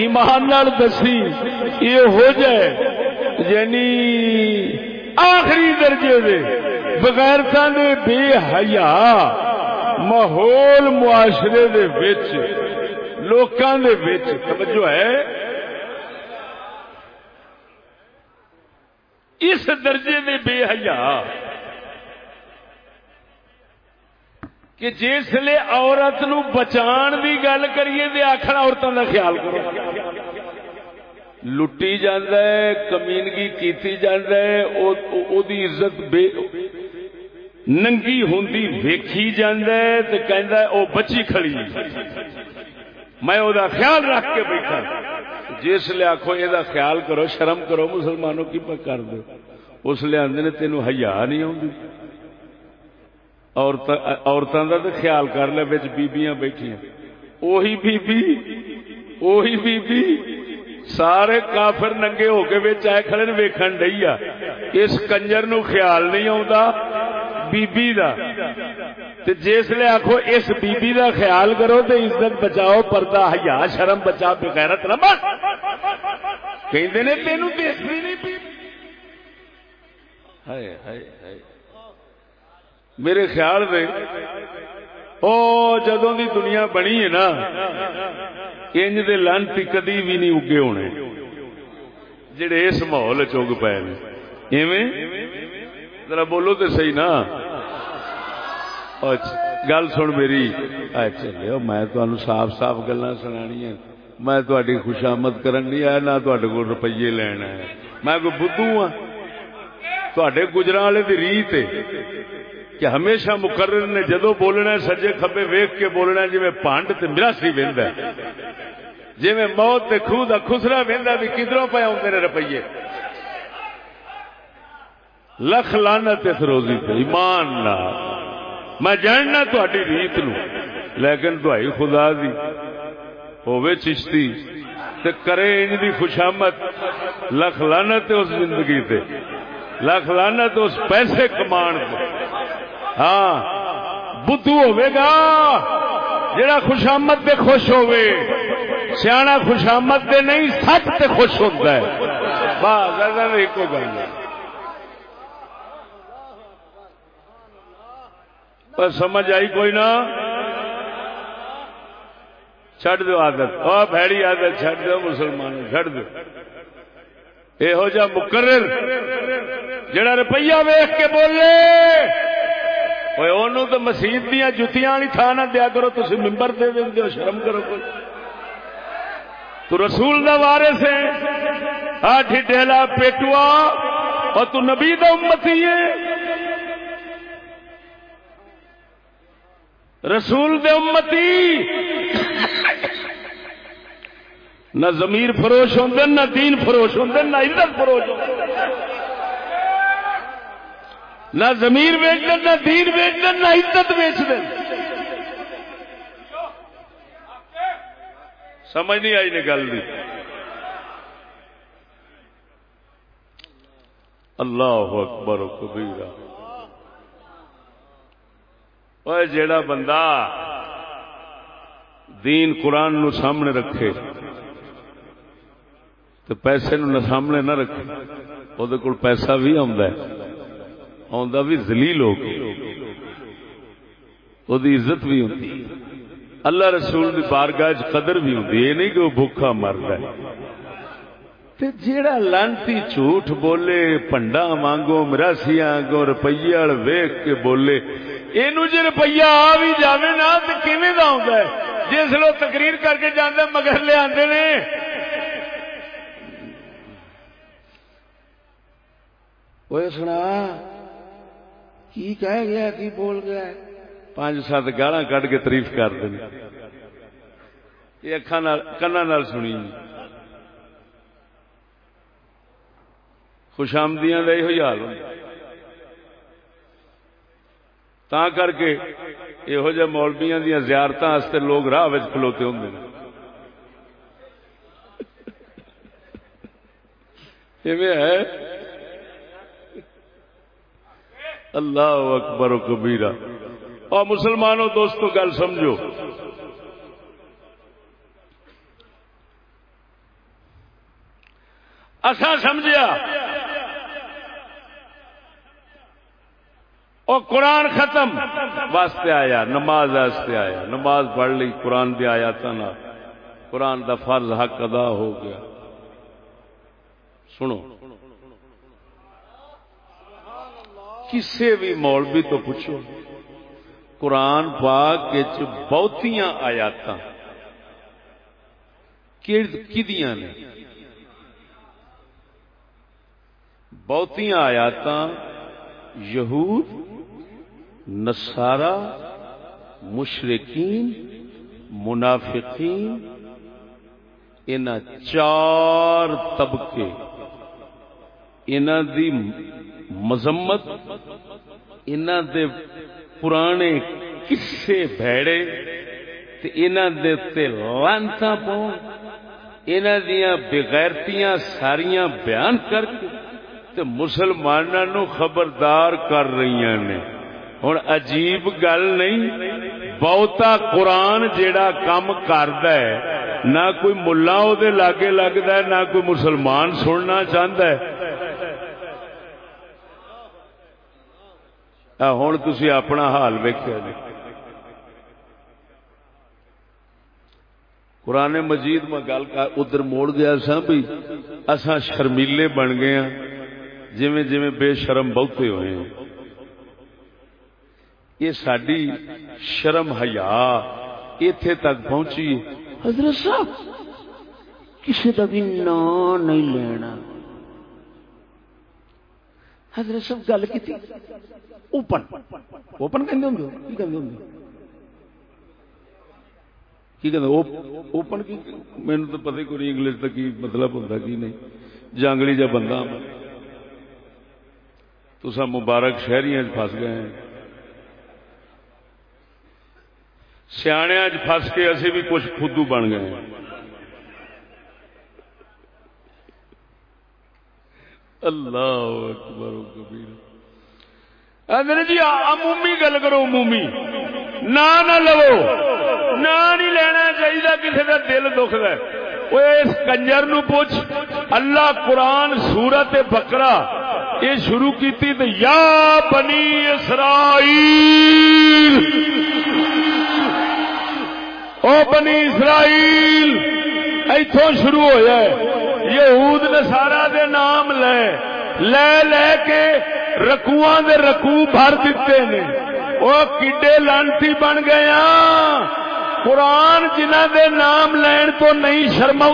ایمان نال دسی اے ہو جائے یعنی آخری درجے دے۔ بغیر دے بے حیا۔ ماحول معاشرے دے وچ لوکاں دے وچ توجہ ہے۔ اس درجے دے بے حیا کہ جس لے عورت نو بچان دی گل کریے تے آخر عورتوں دا خیال کرو۔ لٹی جاندہ ہے کمینگی کیتی جاندہ ہے او, او, او دی عزت بے ننگی ہوندی ویکھی جاندہ ہے تے کہندہ ہے او بچی کھڑی۔ میں او دا خیال رکھ کے بیٹھا۔ جس لے آکھو یہ دا خیال کرو، شرم کرو، مسلمانوں کی پہ کر دو۔ اس لے آندے نے تینو حیا نہیں ہوندی۔ عورتوں کا تو خیال کر لے بچ بیبیاں بیٹھیاں۔ اوہی بی بی اوہی بی بی سارے کافر ننگے ہو کے بچ آئے کھڑے نے ویکھن ڈئی آ۔ اس کنجر نو خیال نہیں آتا بی بی دا۔ تے جس لے آخو اس بی بی دا خیال کرو تے عزت بچاؤ، پردہ حیا، شرم بچا بغیرت نہ بس کہندے نے تینوں دیکھنی نہیں پی۔ ہائے ہائے ہائے۔ میرے خیال میں او جدوں دی دنیا بنی ہے نا، انج دے لانتی کدی بھی نہیں اگے ہونے۔ جڑے اس ماحول چگ پے نے۔ ایویں؟ ذرا بولو تے صحیح نا؟ اچھا، گل سن میری۔ چلے میں تمہیں صاف صاف گلا سنانی ہیں۔ میں تاری خوشامد کرن نہیں آیا، نہ تے کو روپیے لینا ہے میں کوئی بدھو ہاں؟ تے گجرا والے کی ریت کہ ہمیشہ مقرر نے جدو بولنا سجے کبے ویخ کے بولنا جی پانڈ تو میرا سی وہد جی میں موت کے خوہ کا خسرا وہدا بھی کدھروں پہ آتے نے روپیے؟ لکھ لانت اس روزی پہ، ایمان نہ میں جاننا تاری ریت نو لیکن دوائی خدا دی۔ ہوے چشتی، تے کرے انج دی خوشامت لکھ لانت اس زندگی تے۔ لکھ لانت اس پیسے کمان تے۔ ہاں بدھو ہوے گا۔ جڑا خوشامت تے خوش ہوے سیاح خوشامت دے نہیں سچ تے خوش ہوتا ہے۔ بس ایک گل۔ ہے پر سمجھ آئی کوئی نہ؟ چڈ دو آدت اور بھڑی آدت چڈ دو، مسلمان چڈ دو۔ یہو جا مقرر، جڑا روپیہ ویخ کے بولے انہوں تو مسیح دیا جتیاں والی تھان نہ دیا کرو تھی ممبر دے دیں دو شرم کرو کوئی۔ تو رسول دا وارث ہے آ ڈھیلا پیٹوا، اور تو نبی دا امتی ہے۔ رسول دے امتی نہ زمیر فروش ہوں نہ دین فروش ہوں نہ عزت فروش ہوں نہ زمیر ویچ دین نہ دین ویچ دین نہ عزت ویچ دین سمجھ نہیں آئی نے گل دی۔ اللہ اکبر و کبیرہ جیڑا بندہ دین قرآن نو سامنے رکھے تو پیسے نو سامنے نہ رکھے وہ پیسہ بھی بھی زلیل ہو عزت بھی ہوتی اللہ رسول کی بارگاہ قدر بھی ہوتی یہ نہیں کہ وہ بھوکا مرد ہے۔ جیڑا لانتی جھوٹ بولے پنڈا مانگو مراسیا آگو روپیے ویخ کے بولے یہ جی روپیہ آ بھی جائے نا تو کھے کا آتا ہے جس لوگ تقریر کر کے جانے مگر لیا سنا کی کہہ گیا کی بول گیا پانچ سات گالا کٹ کے تعریف کر دیں یہ کنا سنی خوش آمدیاں کا یہ حال ہوتا تا کر کے یہو جہ مولبیاں دیا زیارت لوگ راہ کھلوتے ہوں ہے؟ اللہ اکبر و کبیرہ۔ اور مسلمانوں، دوستو، گل سمجھو۔ اصا سمجھا اور قرآن ختم واسطے آیا، نماز واسطے آیا۔ نماز پڑھ لی، قرآن بھی آیا تھا نا قرآن دا فرض حق ادا ہو گیا۔ سنو۔ کسے بھی مولوی تو پوچھو، قرآن پاک بہتیاں آیات کدیاں نے؟ بہتیاں آیات یہود نسارا مشرقین منافقین ان چار طبقے ان دی مذمت ان دے پرانے کسے بھڑے دے لانتا پاؤ ان بغیرتیاں ساریاں بیان کر کے مسلمانوں خبردار کر رہی نے۔ ہوں عجیب گل نہیں بہتا قرآن جیڑا کام کرد نہ کوئی ملا وہ لاگے لگتا ہے نہ کوئی مسلمان سننا چاہتا ہے ہوں تھی اپنا حال ویکیا جی قرآن مجید میں گل کر ادھر موڑ گیا سا بھی اصا شرمیلے بن گئے ہاں جویں جویں بے شرم بہتے ہوئے ہیں یہ ساری شرم ہیا اتے تک پہنچی۔ حضرت صاحب کسی کا بھی نام نہیں لینا۔ حضرت صاحب گل کی اوپن۔ اوپن کہ کی کہ اوپن کی مینو تو پتہ کوئی انگلش کا کی مطلب ہوتا کی نہیں۔ جانگلی جا بندہ۔ تو سب مبارک شہری پس گئے ہیں۔ سیاح فس کے اسی بھی کچھ خدو بن گئے اللہ اکبر و کبیر۔ جی عمومی گل کرو، عمومی۔ نہ نہ لو۔ نہ نہیں لینا چاہیے کسی کا دل دکھ ہے۔ اس کنجر نو پوچھ۔ اللہ قرآن سورت بکرا یہ شروع کی یا بنی اسرائیل۔ بنی اسرائیل۔ اتوں شروع ہو جائے یہود نسارا دے نام لے لے لے کے رکواں دے رکو بھر دیتے نے۔ وہ کڈے لانتی بن گیا ہاں۔ قرآن جنہ دے نام لین تو نہیں شرما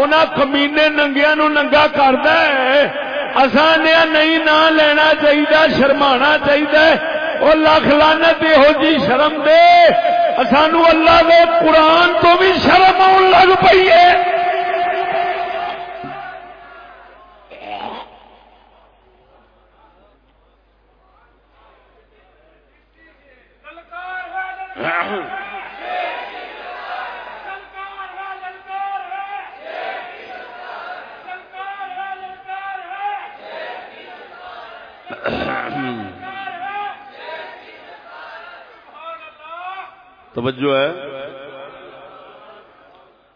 ان کمینے ننگیا نو ننگا کرد آسان نہیں نہ لینا چاہیے شرما چاہیے وہ لکھ لانت یہو جی شرم دے۔ سانو اللہ دے قرآن تو بھی شرم آن لگ پی ہے۔ توجہ ہے۔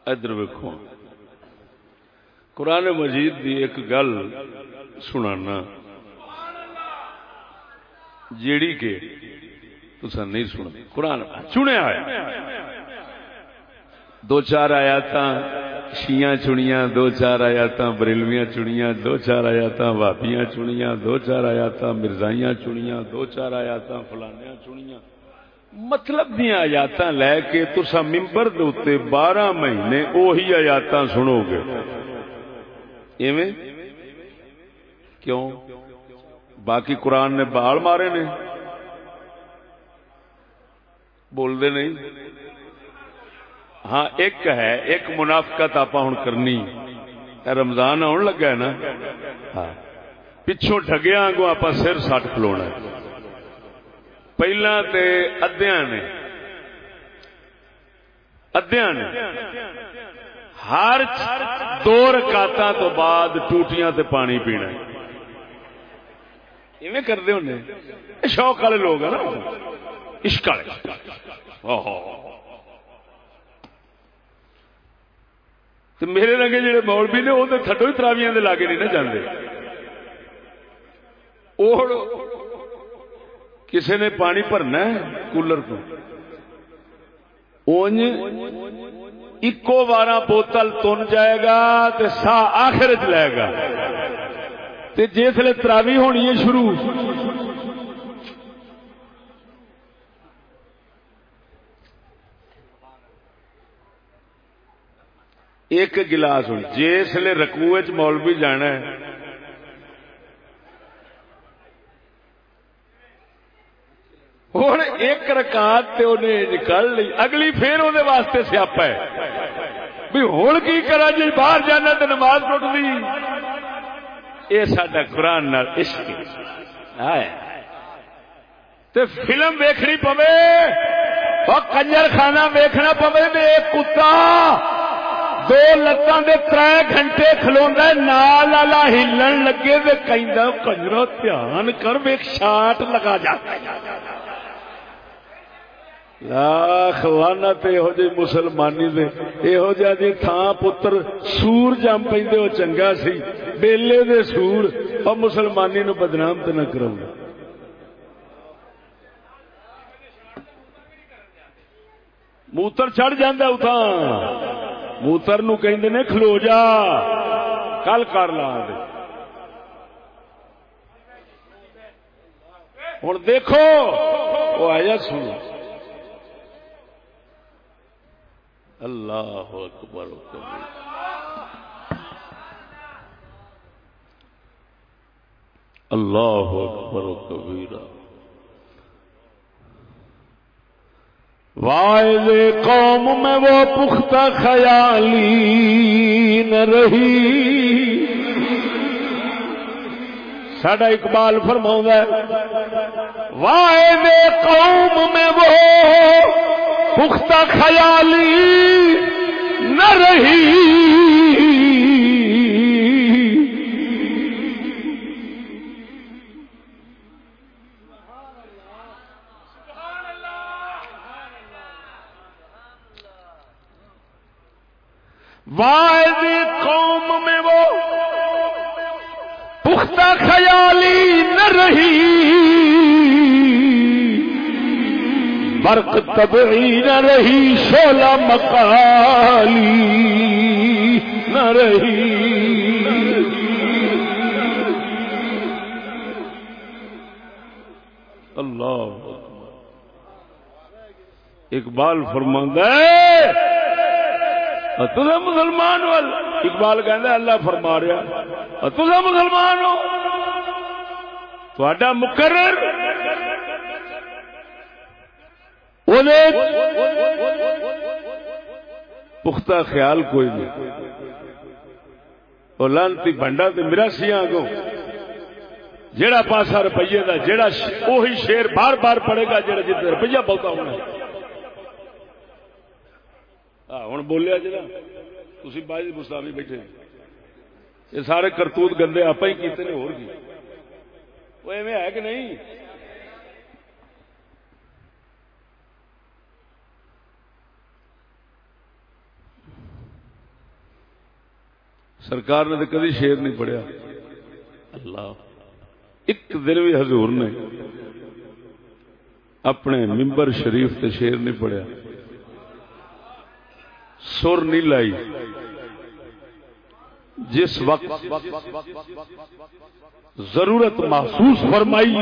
ادھر ویکو قرآن مجید دی ایک گل سنانا۔ جیڑی کے تسا نہیں سن قرآن چنیا دو چار آیات شیاں چنیاں دو چار آیات بریلویاں چنیاں دو چار آیات واپیاں چنیاں دو چار آیات مرزائیاں چنیاں دو چار آیات فلانیاں چنیاں مطلب دیا آیات لے کے تسا ممبر دے بارہ مہینے اوہی آیات سنو گے۔ ایویں؟ کیوں؟ باقی قرآن نے بال مارے نے۔ بولتے نہیں۔ ہاں ایک ہے، ایک منافقت آپ ہوں کرنی۔ رمضان آن لگا ہے نا۔ ہاں۔ پچھوں ٹگیا آگوں آپ سر سٹ کھلونا پہلا تے ادیا نے ادیا نے ہر دو رکاط تو بعد ٹوٹیاں تے پانی پینا ایویں کرتے ہونے شوق والے لوگ ہیں نا عشق والے میرے لگے جڑے مولوی نے وہ تو تھڈو ہی تراویاں لاگے نہیں نہ جانے کسی نے پانی بھرنا کولر کو؟ اکو بارہ بوتل تن جائے گا تو سا آخر چ لے گا۔ جسے تراوی ہونی ہے شروع۔ ایک گلاس ہوں جسل رکوے مولوی جانا ہے۔ ہوں ایک رکاط نکل لی، اگلی پھر وہ واسطے سیاپا ہے۔ بھی ہوں کی کرا جی باہر جانا تو نماز ٹوٹ دی یہ سڈا قرآن نال عشق تے فلم ویکھنی پوے کنجر خانہ ویکھنا پوے ایک کتا دو لتان دے تر گھنٹے کھلوا نال والا ہلن لگے تو کہیں کنجرو دھیان کر ایک شاٹ لگا جاتا لاکھ لانا یہو جی مسلمانی دے۔ یہو جہ جی تھان پتر سور جم پہ وہ چنگا سی۔ بیلے دے سور اور مسلمانی نو بدنام تو نہ کروں موتر چڑھ جاندہ اتھان موتر نو کہ کھلو جا۔ کل کر لا دے۔ ہوں دیکھو وہ آیا سن اللہ اکبر اللہ اکبر کبیرہ وائز قوم میں وہ پختہ خیالی نہ رہی۔ ساڈا اقبال فرما وائز قوم میں وہ پختہ خیالی نہ رہی۔ واحد قوم میں وہ پختہ خیالی نہ رہی۔ برق تبعی نہ رہی شولا مکالی نہ رہی۔ اللہ اقبال فرماندہ تصا مسلمان ہو اقبال کہ اللہ فرما رہا تصا مسلمان ہو۔ تا مقرر پختہ خیال کوئی نہیں۔ وہ لانتی بنڈا تو میرا سیا کو۔ جیڑا پاسا روپیے کا جیڑا وہی شیر بار بار پڑے گا جہاں جتنے روپیہ بہت ہونا ہوں بولیا جا تھی بائی مسلامی بیٹھے یہ سارے کرتوت گندے آپ ہی کیتے نے ہوگی ہے کہ نہیں؟ سرکار نے تو کدی شیر نہیں پڑھیا۔ اللہ۔ ایک دن بھی حضور نے اپنے ممبر شریف تے شیر نہیں پڑھیا۔ سر نہیں لائی۔ جس وقت ضرورت محسوس فرمائی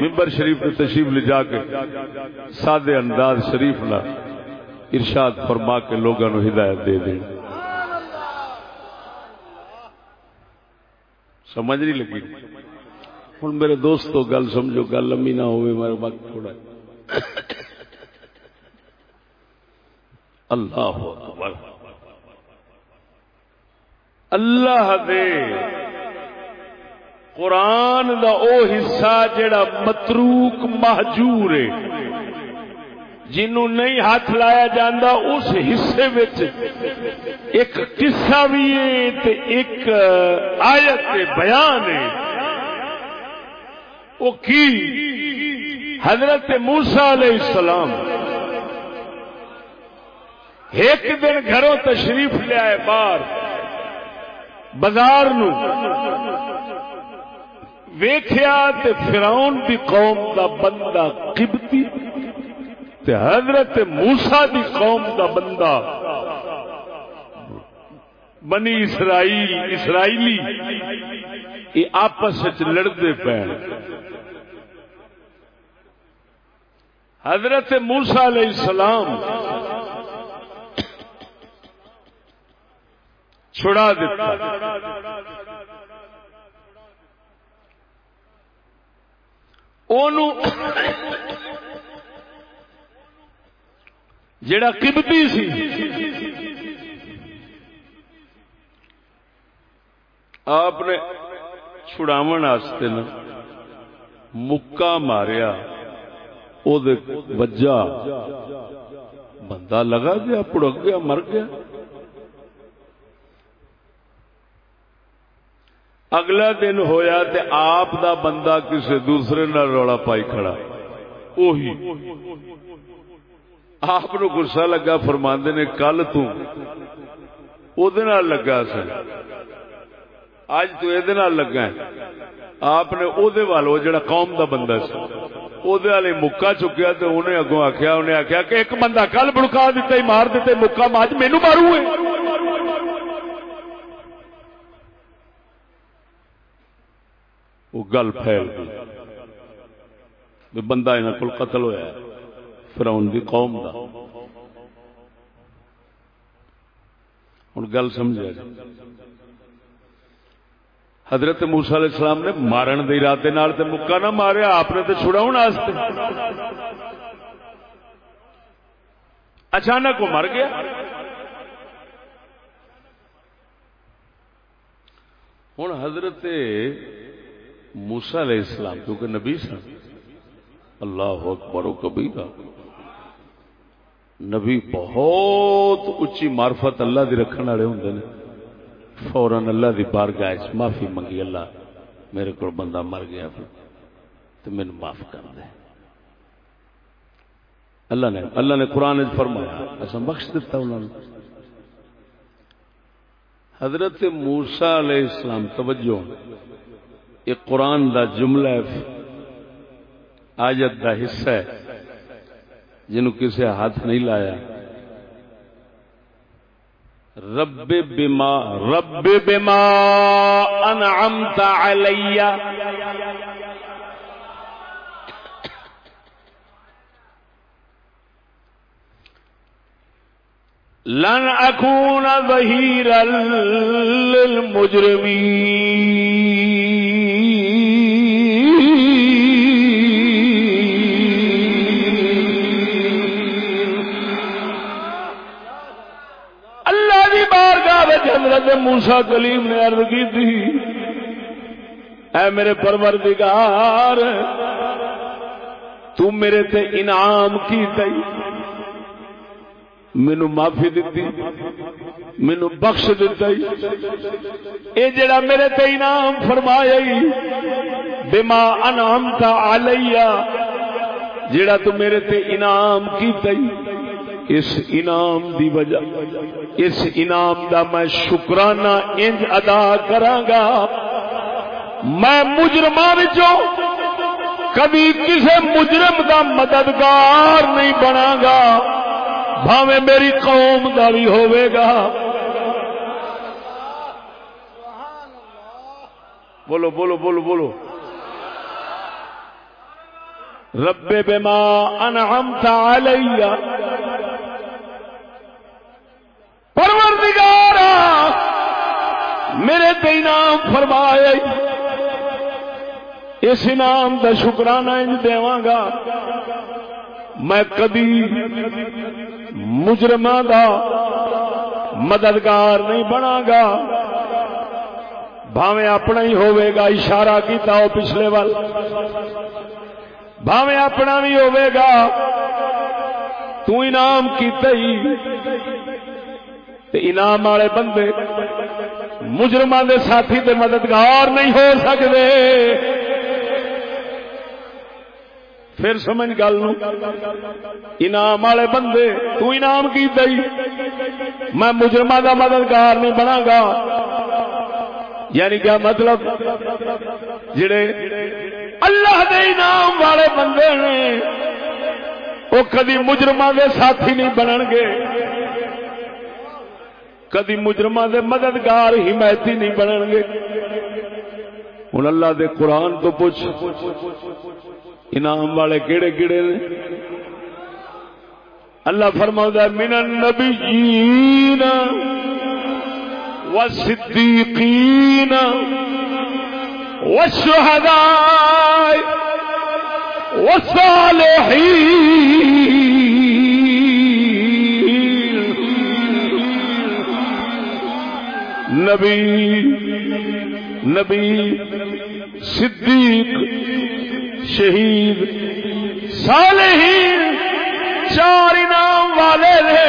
ممبر شریف نے تشریف لے جا کے سادے انداز شریف لا ارشاد فرما کے لوگوں ہدایت دے دیں سمجھ نہیں لگی۔ ہوں میرے دوستو، گل سمجھو، گل لمبی نہ ہوئے میرے وقت تھوڑا اللہ اکبر۔ اللہ دے۔ قرآن دا او حصہ جڑا متروک محجور ہے۔ جنوں نہیں ہاتھ لایا جاندہ اس حصے وچ ایک قصہ بھی ہے تے ایک آیت بیان ہے۔ وہ کی؟ حضرت موسیٰ علیہ السلام۔ ایک دن گھروں تشریف لیا ہے باہر، بازار ویخیا فراؤن دی قوم دا بندہ قبطی۔ تے حضرت موسا دی قوم دا بندہ۔ بنی اسرائیل، اسرائیلی، یہ آپس لڑتے پے حضرت موسا علیہ السلام چھڑا دیتا۔ جڑا قبطی سی۔ آپ نے چھڑاو نا مکا ماریا بجا بندہ لگا گیا، پڑک گیا، مر گیا۔ اگلا دن ہویا تے آپ دا بندہ کسی دوسرے نال رولا پائی کھڑا۔ اوہی۔ آپ گسا لگا، فرماندے نے، کل تال لگا سر اج تو یہ لگا آپ نے او وال جڑا قوم دا بندہ سی او والے مکا چکیا تے انہیں اگوں آخیا انہیں آخیا کہ ایک بندہ کل بڑکا دیتا ہی مار دیتے مکا ماج مینو مارو وہ گل پھیل گئی۔ بندہ یہاں کو قتل ہوا فراؤن دی قوم دا۔ ہوں گل سمجھا جی۔ حضرت موسا علیہ السلام نے مارن دے ارادے نال تے مکہ نہ ماریا آپ نے تو چھڑاؤ اچانک وہ مر گیا۔ ہوں حضرت موسا علیہ السلام، کیونکہ نبی سن۔ اللہ اکبر و کبھی کا نبی بہت اچھی معرفت اللہ دی رکھنے والے ہوں نے۔ فورن اللہ دی بارگاہ معافی منگی، اللہ میرے کو بندہ مر گیا تو مینو معاف کر دے۔ اللہ نے اللہ نے قرآن فرمایا اصا بخش دیتا انہوں نے حضرت موسا علیہ السلام، توجہ یہ قرآن دا جملہ آجت دا حصہ ہے۔ جن کسی ہاتھ نہیں لایا۔ رب بما رب بما انعمت علیہ لن اکون ظہیرا للمجرمین۔ حضرت موسا کلیم نے عرض کی تھی، اے میرے پروردگار، تو میرے تے انعام کی تئی مینو معافی دیتی مینو بخش دیتا اے جڑا میرے تے انعام فرمایا بما انعام تا علیہ، جڑا تو میرے تے انعام کی تئی اس انعام دی وجہ اس انعام دا میں شکرانہ انج ادا کرانگا میں مجرم کبھی کسی مجرم دا مددگار نہیں بنا گا بھاوے میری قوم دا بھی ہوئے گا بولو بولو بولو بولو۔ رب بما انعمت علیہ۔ پروردگار! میرے تے انعام فرمایا اس انعام کا شکرانہ انج دوا گا۔ میں کدی مجرم دا مددگار نہیں بنا گا۔ بھاویں اپنا ہی ہوئے گا، اشارہ کیتا ہو پچھلے وال۔ بھاویں اپنا بھی ہوئے گا۔ تو انعام کیتے ہی انعام والے بندے مجرم دے ساتھی دے مددگار نہیں ہو سکتے پھر سمجھ گل انعام والے بندے، تو انعام کی دئی میں مجرم دا مددگار نہیں بنا گا۔ یعنی کیا مطلب؟ جڑے اللہ دے انعام والے بندے نے، وہ کدی مجرم دے ساتھی نہیں بنن گے۔ کدی مجرم دے مددگار حمایتی نہیں بنن گے؟ ہوں اللہ دے قرآن تو پوچھ، انعام والے کیڑے کیڑے نے؟ اللہ فرما من النبیین والصدیقین والشہداء والصالحین نبی نبی صدیق شہید صالحین چار انعام والے نے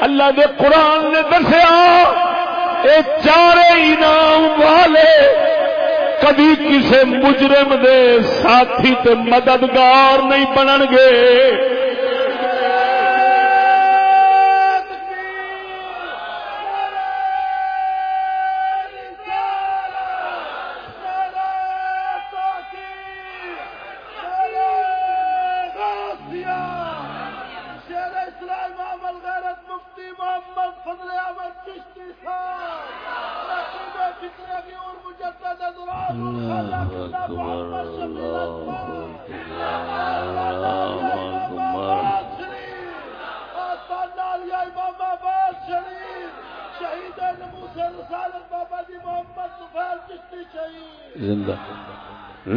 اللہ دے قرآن نے دسیا، اے چار انعام والے، کبھی کسی مجرم دے ساتھی تے مددگار نہیں بنن گے۔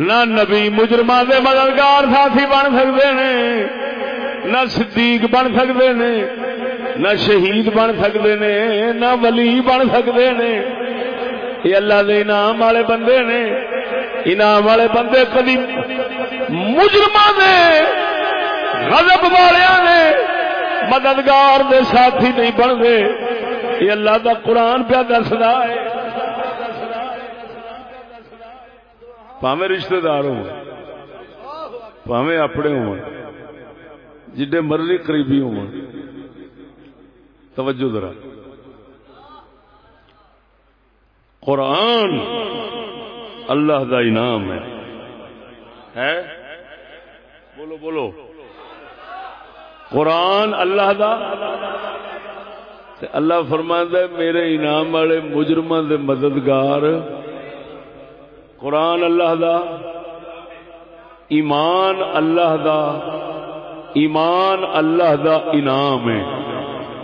نہ نبی مجرم دے مددگار ساتھی بن سکتے ہیں، نہ صدیق بن سکتے نے نہ شہید بن سکتے نے نہ ولی بن سکتے نے یہ اللہ دے انعام والے بندے نے، انعام والے بندے کدی مجرم نے غضب والے نے مددگار دے ساتھی نہیں بنتے۔ یہ اللہ دا قرآن پیا دسدا ہے۔ پاوے رشتے دار ہو پاوے اپنے ہو جڈے مرضی قریبی ہو توجہ ذرا۔ قرآن اللہ دا انعام ہے۔ ہے؟ بولو بولو۔ قرآن اللہ دا۔ اللہ فرماندا ہے، میرے انعام والے مجرماں دے مددگار قرآن اللہ دا، ایمان اللہ دا، ایمان اللہ دا انعام ہے۔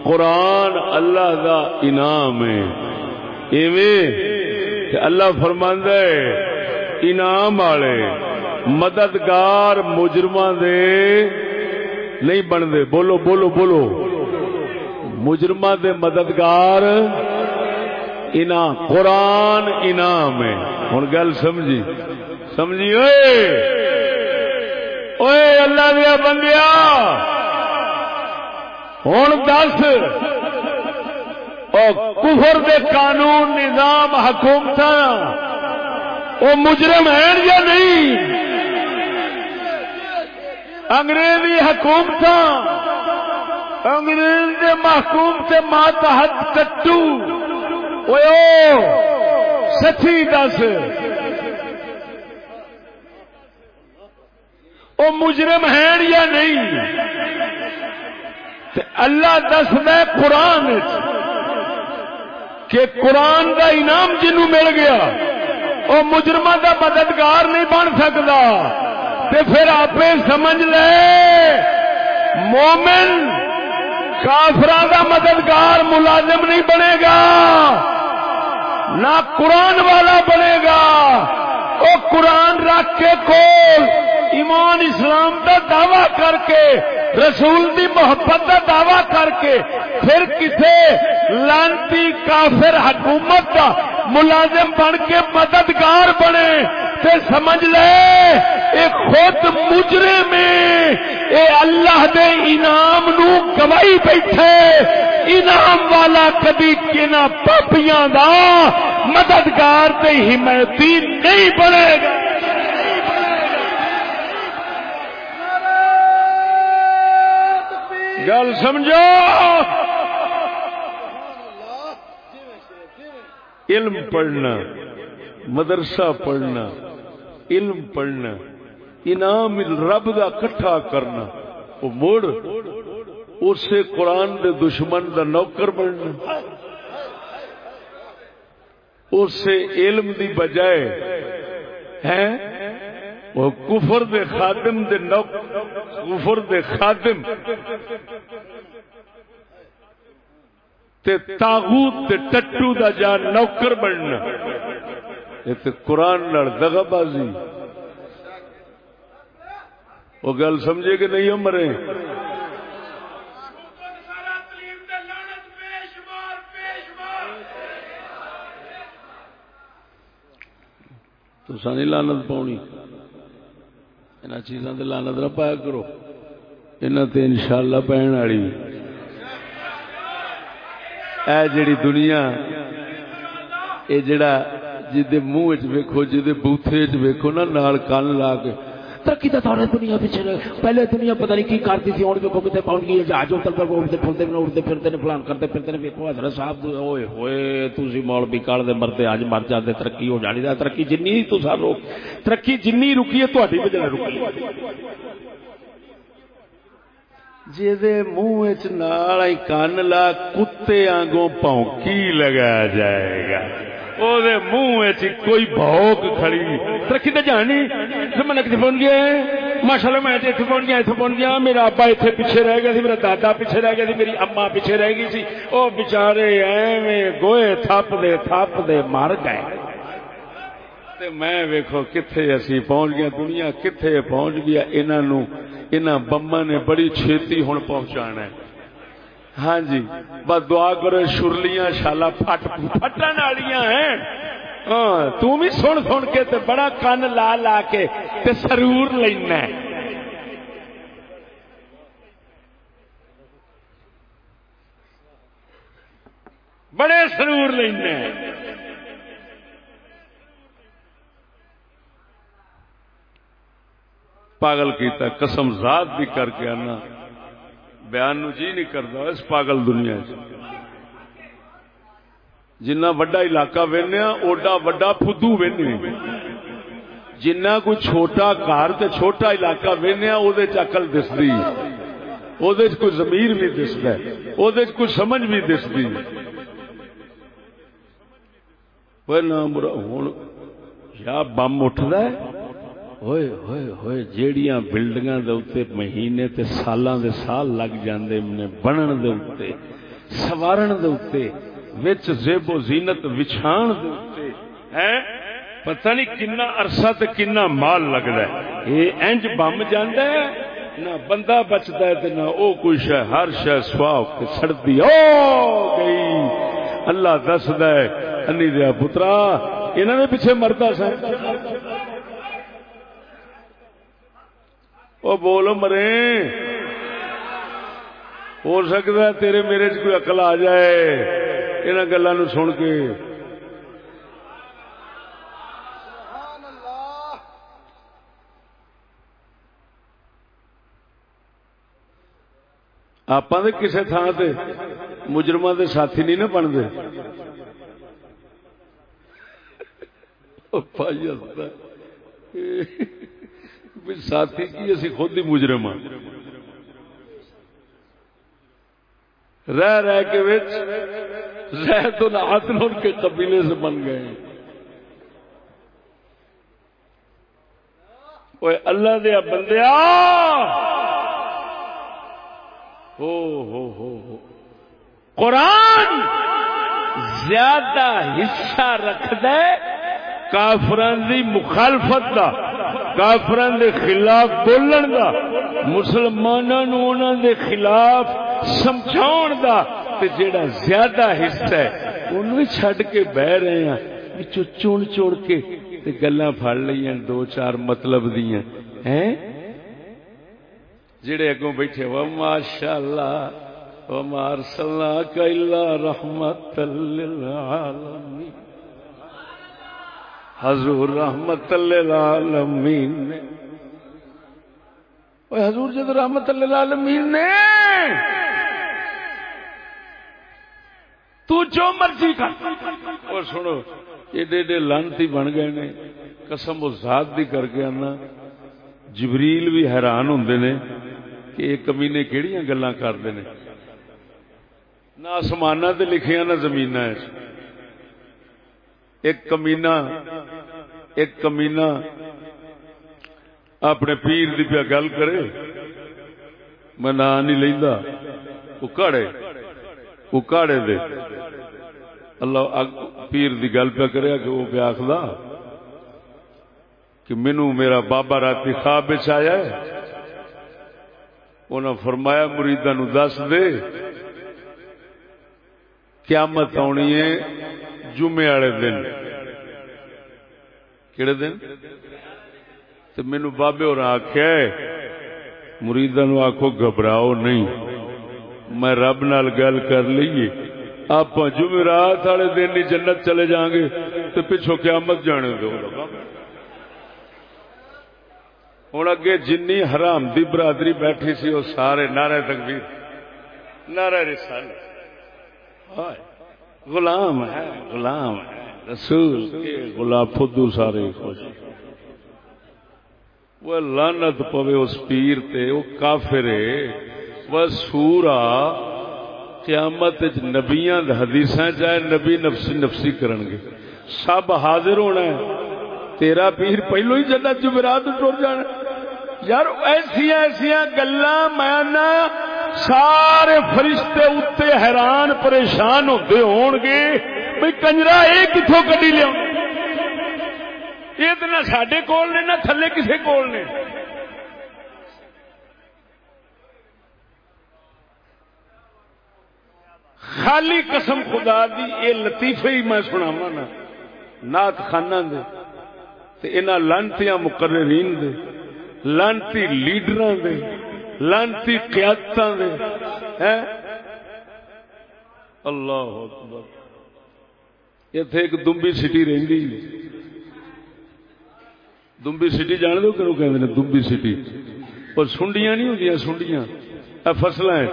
قرآن اللہ دا انعام ہے۔ ایویں کہ اللہ فرماندا ہے، انعام والے، مددگار مجرماں دے نہیں بنتے۔ بولو بولو بولو۔ مجرمہ دے مددگار انعام، قرآن انعام ہے۔ ہوں گل سمجھی؟ سمجھی؟ اوے اوے اللہ دیا بندیا ہوں دس! کفر دے قانون، نظام حکومت وہ مجرم ہیں یا نہیں؟ انگریزی حکومت انگریز دے محکوم سے ماتحت کٹو۔ سچی دس وہ مجرم ہیں یا نہیں اللہ دس میں قرآن کہ قرآن کا انعام جنو مل گیا وہ مجرم کا مددگار نہیں بن سکتا تے پھر آپ سمجھ لے مومن کافر کا مددگار ملازم نہیں بنے گا نہ قرآن والا بنے گا وہ قرآن رکھ کے کول ایمان اسلام کا دعوی کر کے، رسول دی محبت کا دعوی کر کے، پھر کسے لانتی کافر حکومت کا ملازم بن کے مددگار بنے۔ تے سمجھ لے، اے خود مجرے میں، اے اللہ دے انعام نو گوائی بیٹھے۔ انعام والا کبھی کنا پاپیاں دا مددگار تے حمایتی نہیں بنے گا۔ گل سمجھو؟ علم پڑھنا، مدرسہ پڑھنا، علم پڑھنا، انعام رب دا کٹھا کرنا، وہ موڑ اسے قرآن دے دشمن دا نوکر بننا۔ اسے علم دی بجائے ہے وہ کفر دے خادم دے نوکر کفر دے خادم۔ تے تاغوت تے ٹٹو دا جا نوکر بننا۔ یہ قرآن دگا بازی وہ گل سمجھے کہ نہیں مرے؟ تو سانی لانت پاؤنی ان چیزاں لانت نہ پایا کرو۔ ان ان شاء اللہ پہن والی۔ اے جڑی دنیا، اے جڑا جی منہ ویکو جی بوتھے چیکو نا، نال کن لا کے۔ ترقی تو سارے دنیا پیچھے پہلے دنیا پتہ نہیں کی کرتی تھی ہوں دیکھو کتنے پہنچ گئی، جہاز اتر کر اڑتے پھرتے اڑتے پھرتے نے، فلان کرتے پھرتے نے ویکو حضرت صاحب ہوئے ہوئے تھی مول بھی کال دے مرتے اج مر جاتے ترقی ہو جانی ترقی جنی تو سر روک ترقی جنی رکی ہے تاری وجہ رکی جی منہ نال کن لا کتے آگوں پونکی لگایا جائے گا۔ او دے منہ کوئی بھوک کھڑی۔ ترقی تو جانی میں کتنے پہنچ گیا ماشاء اللہ میں اتنے پہنچ گیا اتنے پہنچ گیا۔ میرا ابا اتنے پیچھے رہ گیا میرا دادا پیچھے رہ گیا میری اما پیچھے رہ گئی وہ بچارے ایویں گوئے تھپ دے تھپ دے مر گئے۔ تے میں ویکھو کتھے اسی پہنچ گیا، دنیا کتھے پہنچ گیا، انہاں نو انہاں بمبا نے بڑی چھیتی ہن پہنچانا ہے۔ ہاں جی بس دعا کرو، شرلیاں شالا پھٹ، پھٹن والیاں ہیں۔ ہاں تو بھی سن سن کے تے بڑا کن لا لا کے تے سرور لینا ہے۔ بڑے سرور لینا ہے۔ پاگل کیتا، قسم ذات بھی کر کے آنا۔ بیان نو جی نہیں کرتا، اس پاگل دنیا جنا وڈا علاقہ وہنیا اوڈا وڈا فدو وہنے جنا کوئی چھوٹا گھر تے چھوٹا علاقہ وہنیا وہ اقل دستی وہ کوئی زمیر بھی دستا ہے وہ کوئی سمجھ بھی دستی ہوں یا بم اٹھتا ہے؟ ہوئے ہوئے ہوئے، جیڑیاں بلڈنگاں دے اوتے مہینے تے سالاں دے سال لگ جاندے نے بنن دے اوتے سوارن دے اوتے وچ زیب و زینت وچھان دے اوتے ہیں؟ پتہ نہیں کنا عرصہ تے کنا مال لگدا ہے۔ اے انج بم جاندا ہے، نہ بندہ بچتا ہے تے نہ او کوئی شے، ہر شے سوا کے سڑدی او گئی۔ اللہ دسدا ہے انی دیا پترا، انہاں دے پیچھے مردا سا وہ بول مرے۔ ہو سکتا ہے تیرے میرے چ کوئی اقل آ جائے۔ ان گلوں سن کے۔ آپ کسی تھان سے مجرم کے ساتھی نہیں نا بنتے۔ ساتھی کی اسی خود ہی مجرم ہاں رہ رہ کے وچ رہ تو نہ کے قبیلے سے بن گئے اوے اللہ دیا بندیا ہو ہو ہو ہو۔ قرآن زیادہ حصہ رکھ دے کافران دی مخالفت دا۔ کافران دے خلاف بولن دا مسلمانوں دے خلاف سمجھاؤن دا، تے جیڑا زیادہ حصہ ہے انہوں چھڑ کے بہ رہے ہیں بچو چون چوڑ کے، تے گلاں پھڑ لئی ہیں دو چار مطلب دیاں۔ ہیں؟ جڑے اگوں بیٹھے وا ماشاءاللہ وما ارسلناک الا رحمت للعالمین۔ حضور رحمت للعالمین نے۔ حضور جد رحمت للعالمین نے۔ تو جو مرضی کر۔ اور سنو، ایڈے ایڈے لانتی بن گئے نے، قسم و ذات دی کر کے آنا۔ جبریل بھی حیران ہوں نے کہ یہ کمینے کہڑی گلا کرتے ہیں نہ آسمان تے لکھیا نہ زمین ایک کمینا ایک کمینا اپنے پیر دی پیا گل کرے، میں نا نہیں لینا اکاڑے دے۔ اللہ پیر دی گل پیا کرے کہ وہ پیا آخلا کہ مینو میرا بابا رات خواب آیا ہے۔ انہاں فرمایا مریدا نو دس دے، قیامت آنی ہے۔ جمعے والے دن۔ کہڑے دن؟ تو مینو بابے اور آخیا مریدا نو آخو گھبراؤ نہیں۔ میں رب نال گل کر لیے آپ جمعرات والے دن ہی جنت چلے جائیں گے تو پچھو قیامت جانے دو ہوں اگے جن حرام دی برادری بیٹھی سی وہ سارے نعرے تکبیر، نعرہ رسالت۔ غلام ہے غلام ہے، رسول کے غلام، فدو سارے خوش۔ وہ لانت پوے اس پیر تے، وہ کافر وہ سورا قیامت نبیاں حدیثاں چاہے نبی نفسی نفسی کرن گے۔ سب حاضر ہونا ہے۔ تیرا پیر پہلو ہی جنت جمعرات ٹر جانا۔ یار ایسیا ایسیا گلا میں سارے فرشتے اتنے حیران پریشان ہوتے ہون گے بھائی کنجرا یہ کتوں کڈی لیا؟ یہ تو نہ سڈے کول نے، نہ تھلے کسی کول نے۔ خالی قسم خدا دی یہ لطیفے ہی میں سناوا نا نات خانہ دے تے انہاں لانتیاں مقررین دے، لانتی لیڈراں دے۔ لانتی قیادتاں دے۔ ہیں؟ اللہ اکبر۔ ایتھے ایک دمبی سٹی رہندی۔ دمبی سٹی جان دو کرو کہندے نے دمبی سٹی۔ اور سنڈیاں نہیں ہوندیاں، سنڈیاں۔ اے فصلاں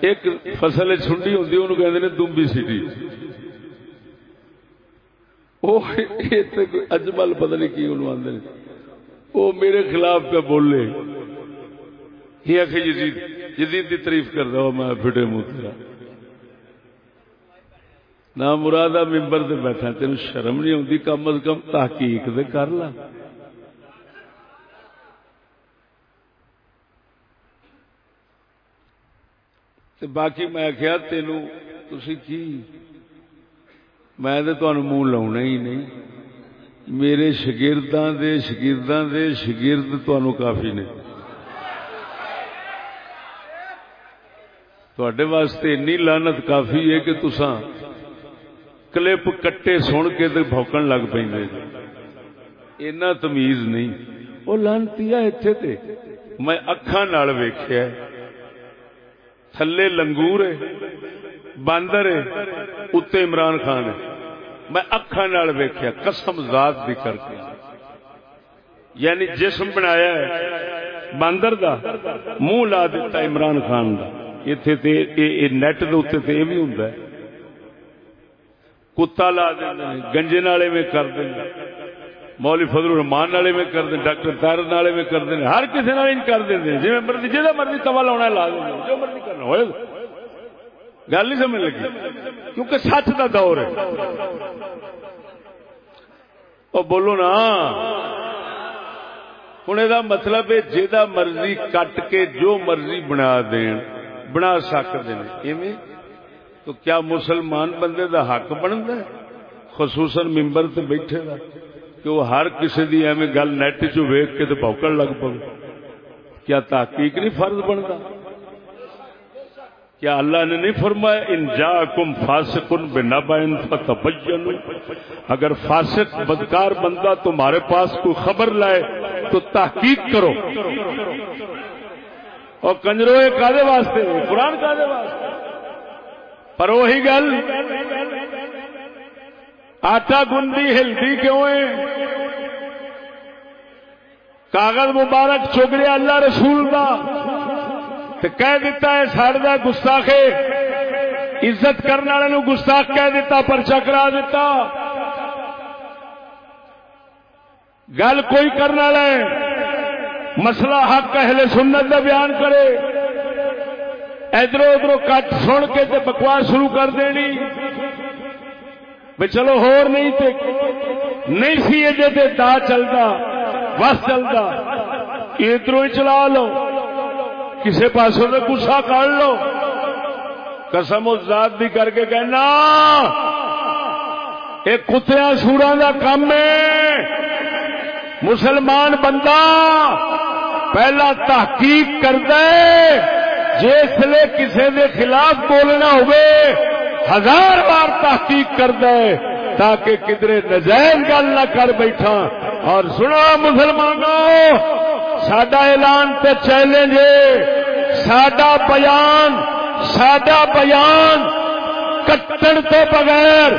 ایک فصل سنڈی ہوندی، اونوں کہندے دمبی سٹی۔ اجمل پتہ نہیں کی انہوں آدھے وہ میرے خلاف پہ بولے۔ یہ آخ جدید جدید کی تعریف کر رہا میں فٹے منہ تیرا۔ نہ مرادہ ممبر سے بیٹھا تین شرم نہیں آتی کم از کم تحقیق دے کر لا۔ باقی میں آخیا تینوں تھی کی؟ میں تو منہ لاؤنا ہی نہیں۔ میرے شگرداں دے شگرداں دے، شگرد تنوع کافی نے۔ تھوڑے واسطے اینی لانت کافی ہے کہ تسا کلپ کٹے سن کے بوکن لگ پہ اینا تمیز نہیں وہ لانتی اتنے میں اکھان ویخیا تھلے لنگور ہے باندر ہے اتنے عمران خان ہے میں اکھان ویخیا قسم ذات بھی کر کے یعنی جسم بنایا ہے باندر دا منہ لا دیتا عمران خان دا نیٹ دے یہ بھی ہوں کتا لا دیں گنجے نالے میں کر دیں مولی فضل الرحمان والے میں کر دیں ڈاکٹر تار والے میں کر دیں ہر کسی نال کر دیں جی مرضی جہاں مرضی توا لا لا دیں جو مرضی کرنا ہوئے گل نہیں سمجھ لگی کیونکہ سچ کا دور ہے وہ بولو نا ہوں یہ مطلب ہے جہاں مرضی کٹ کے جو مرضی بنا دین بنا سکتے ہیں ایویں تو کیا مسلمان بندے دا حق بنتا ہے خصوصاً ممبر تے بیٹھے گا کہ وہ ہر کسی دی ایویں گل نیٹ چ ویک کے تو پوکڑ لگ پو کیا تحقیق نہیں فرض بنتا کیا اللہ نے نہیں فرمایا ان جا کم فاسق بنا بین فتبین اگر فاسق بدکار بندہ تمہارے پاس کوئی خبر لائے تو تحقیق کرو اور کنجرو کادے واسطے؟ قرآن کادے واسطے؟ پر وہی گل، آٹا گندی ہلتی کیوں ہے؟ کاغذ مبارک چگڑیا اللہ رسول کا کہہ دیتا ہے ساڑ کا گستاخ عزت کرنے والے گستاخ کہہ دیتا پرچا کرا دیتا۔ گل کوئی کرنے والا مسئلہ حق اہل سنت کا بیان کرے۔ ادھر ادھر کٹ سن کے تے بکواس شروع کر دینی۔ چلو ہور نہیں تے نہیں سی جی دا چلتا بس چلتا ادھر ہی چلا لو۔ کسی پاس سے گسا کر لو۔ قسم ذات بھی کر کے کہنا یہ کتیا سورا کا کام ہے مسلمان بندہ پہلا تحقیق کر دے، جس لیے کسی کے خلاف بولنا ہوئے، ہزار بار تحقیق کر دے، تاکہ کدھر نجائز گل نہ کر بیٹھا اور سنا مسلمانوں سڈا اعلان تے چیلنج سڈا بیان سڈا بیان کٹن تو بغیر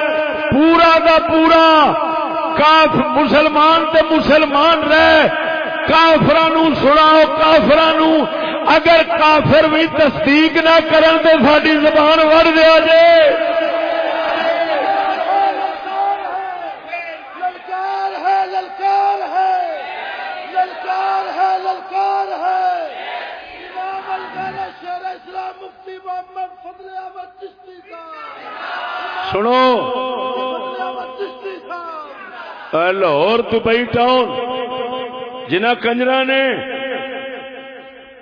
پورا دا پورا کاف مسلمان تے مسلمان رہ کافران سناؤ کافران اگر کافر بھی تصدیق نہ کرن تو ساری زبان وڑ دیا جائے سنو۔ لاہور دبئی ٹاؤن، جنہ کنجرا نے،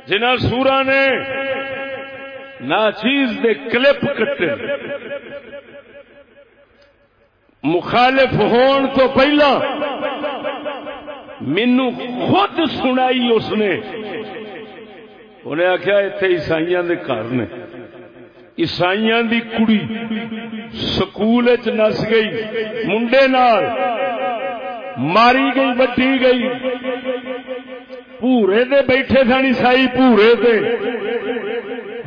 جنہ سورا نے ناچیز دے کلپ کٹے۔ مخالف ہون تو پہلا مینو خود سنائی اس نے۔ انہیں آخیا اتنے عیسائی کے گھر نے۔ عیسائی دی کڑی سکول نس گئی، منڈے نال ماری گئی، وڈی گئی۔ پورے دے بیٹھے سن، عیسائی پورے دے۔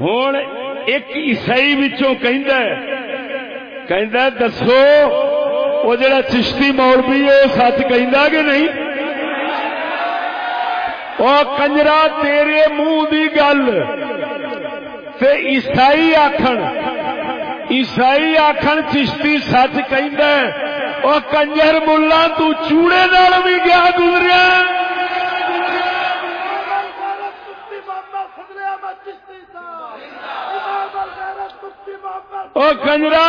ہوں ایک عیسائی دسو وہ جڑا چشتی مولوی ہے سچ کہ نہیں؟ وہ کنجرا، تیرے منہ دی گل۔ تے عیسائی آخر عیسائی آخر چشتی سچ کہ وہ کنجر ملا توڑے نال بھی گیا گزریا۔ کنجرا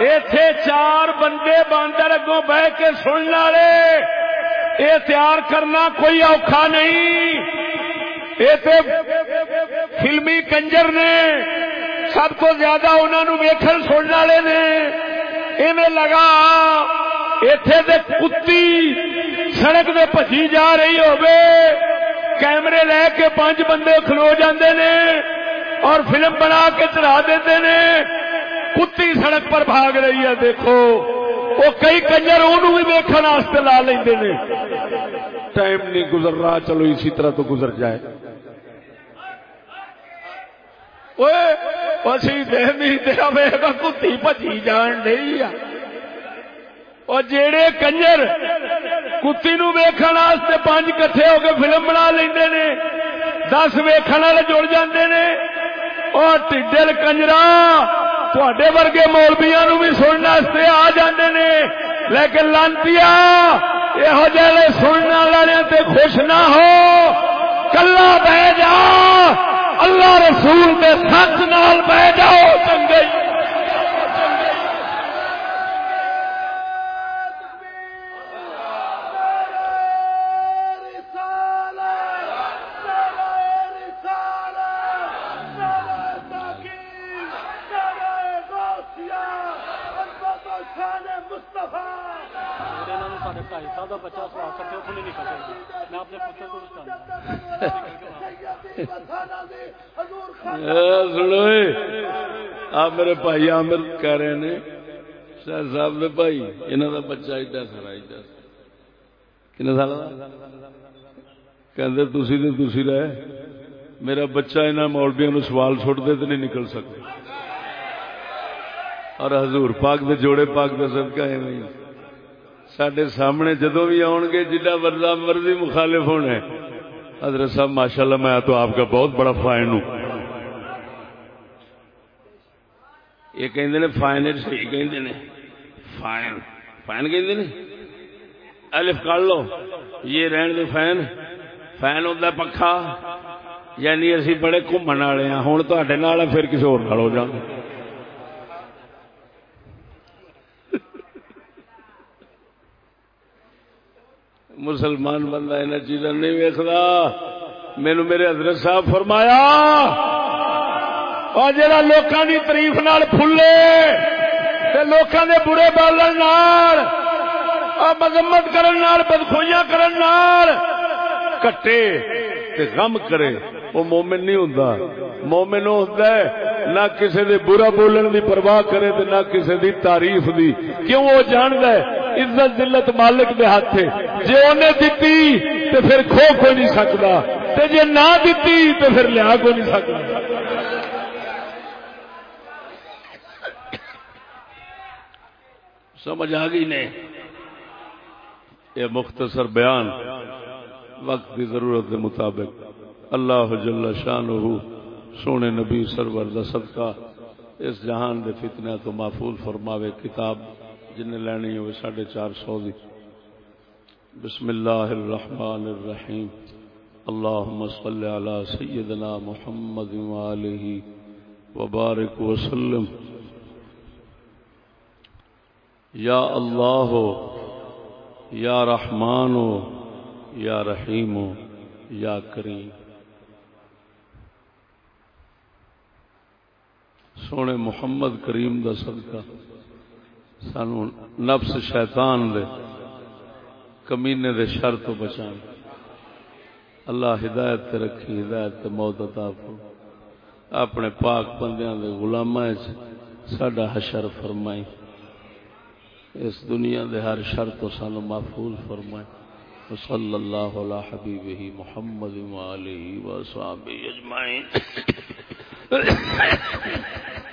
اتے چار بندے باندر اگوں بہ کے سننے والے یہ تیار کرنا کوئی اوکھا نہیں۔ یہ فلمی کنجر نے سب کو زیادہ انہوں ویکن سننے والے نے۔ ایویں لگا اتے دے کتی سڑک دے پچی جا رہی ہوگی کیمرے لے کے پانچ بندے کھلو جاندے نے اور فلم بنا کے چڑھا دیتے نے۔ کتی سڑک پر بھاگ رہی ہے، دیکھو۔ وہ کئی کنجر بھی ویکن لا لیں ٹائم نہیں گزر رہا، چلو اسی طرح تو گزر جائے۔ کتی بچی جان اور جیڑے کنجر کتی نو ویکن پانچ کٹھے ہو کے فلم بنا لیں دس ویکن والے جڑ جاندے نے اور ٹھڈل کنجرا تھوڑے ورگے مولبیا نو بھی سننے آ جاندے نے لیکن لانتی یہ سننے والے تے خوش نہ ہو کلا بہ جا اللہ رسول کے سچ نال بہ جاؤ چنگے آپ میرے بھائی عامر کہہ رہے ہیں شاہ صاحب نے بھائی انہوں کا بچہ ایڈا سارا، ایڈا کن سال کہ تھی رہے۔ میرا بچہ انہوں مولبیا نو سوال چھوڑ دے تو نہیں نکل سکتے اور حضور پاک دے جوڑے پاک دے سب کا سڈے سامنے جدو بھی آن گے جا مرضی مخالف ہونے، حضرت صاحب، ماشاءاللہ میں تو آپ کا بہت بڑا فائن ہوں۔ یہ کہ فائن صحیح کہ فائن۔ فائن کہ الف کر لو۔ یہ رہن دے فین فین ہوتا پکھا۔ یعنی اسی بڑے گھومن والے ہاں۔ ہوں تے پھر کسی ہو جاؤ مسلمان بندہ ان چیزاں نہیں ویکتا مینو میرے حضرت صاحب فرمایا اور جڑا لوکاں دی تعریف نال پھلے تے لوکاں دے برے بولن نال اور مذمت کرن نال بدخوئیاں کرن نال کٹے تے غم کرے، وہ مومن نہیں ہوندا۔ مومن ہوندا ہے نہ کسی دے برا بولن دی پرواہ کرے تے نہ کسی دی تعریف دی۔ کیوں وہ جاندا ہے؟ عزت ذلت مالک دے ہاتھ ہے جے انہیں دتی تے پھر کھو کوئی نہیں سکدا۔ تے جے نہ دتی تے پھر لیا کوئی نہیں سکدا۔ سمجھ آ گئی نے؟ یہ مختصر بیان وقت کی ضرورت کے مطابق اللہ جل شان سونے نبی سرور دا صدقہ اس جہان دے فتنہ تو محفوظ فرماوے کتاب جن لینی ہوئے ساڑھے چار سو دی۔ بسم اللہ الرحمن الرحیم۔ اللہم صلی علی سیدنا محمد و وآلہ وبارک وسلم یا اللہ ہو، یا رحمان ہو، یا رحیم ہو، یا کریم۔ سونے محمد کریم دا صدقہ۔ سانو نفس شیطان دے، کمینے دے شر تو بچان۔ اللہ ہدایت تے رکھی، ہدایت تے موت عطا فرمائے اپنے پاک بندیاں دے غلاماں ساڈا حشر فرمائی۔ اس دنیا دے ہر شر تو سانو محفوظ فرمائے۔ صلی اللہ علی حبیبہ محمد و آلہ و صحابہ اجمعین۔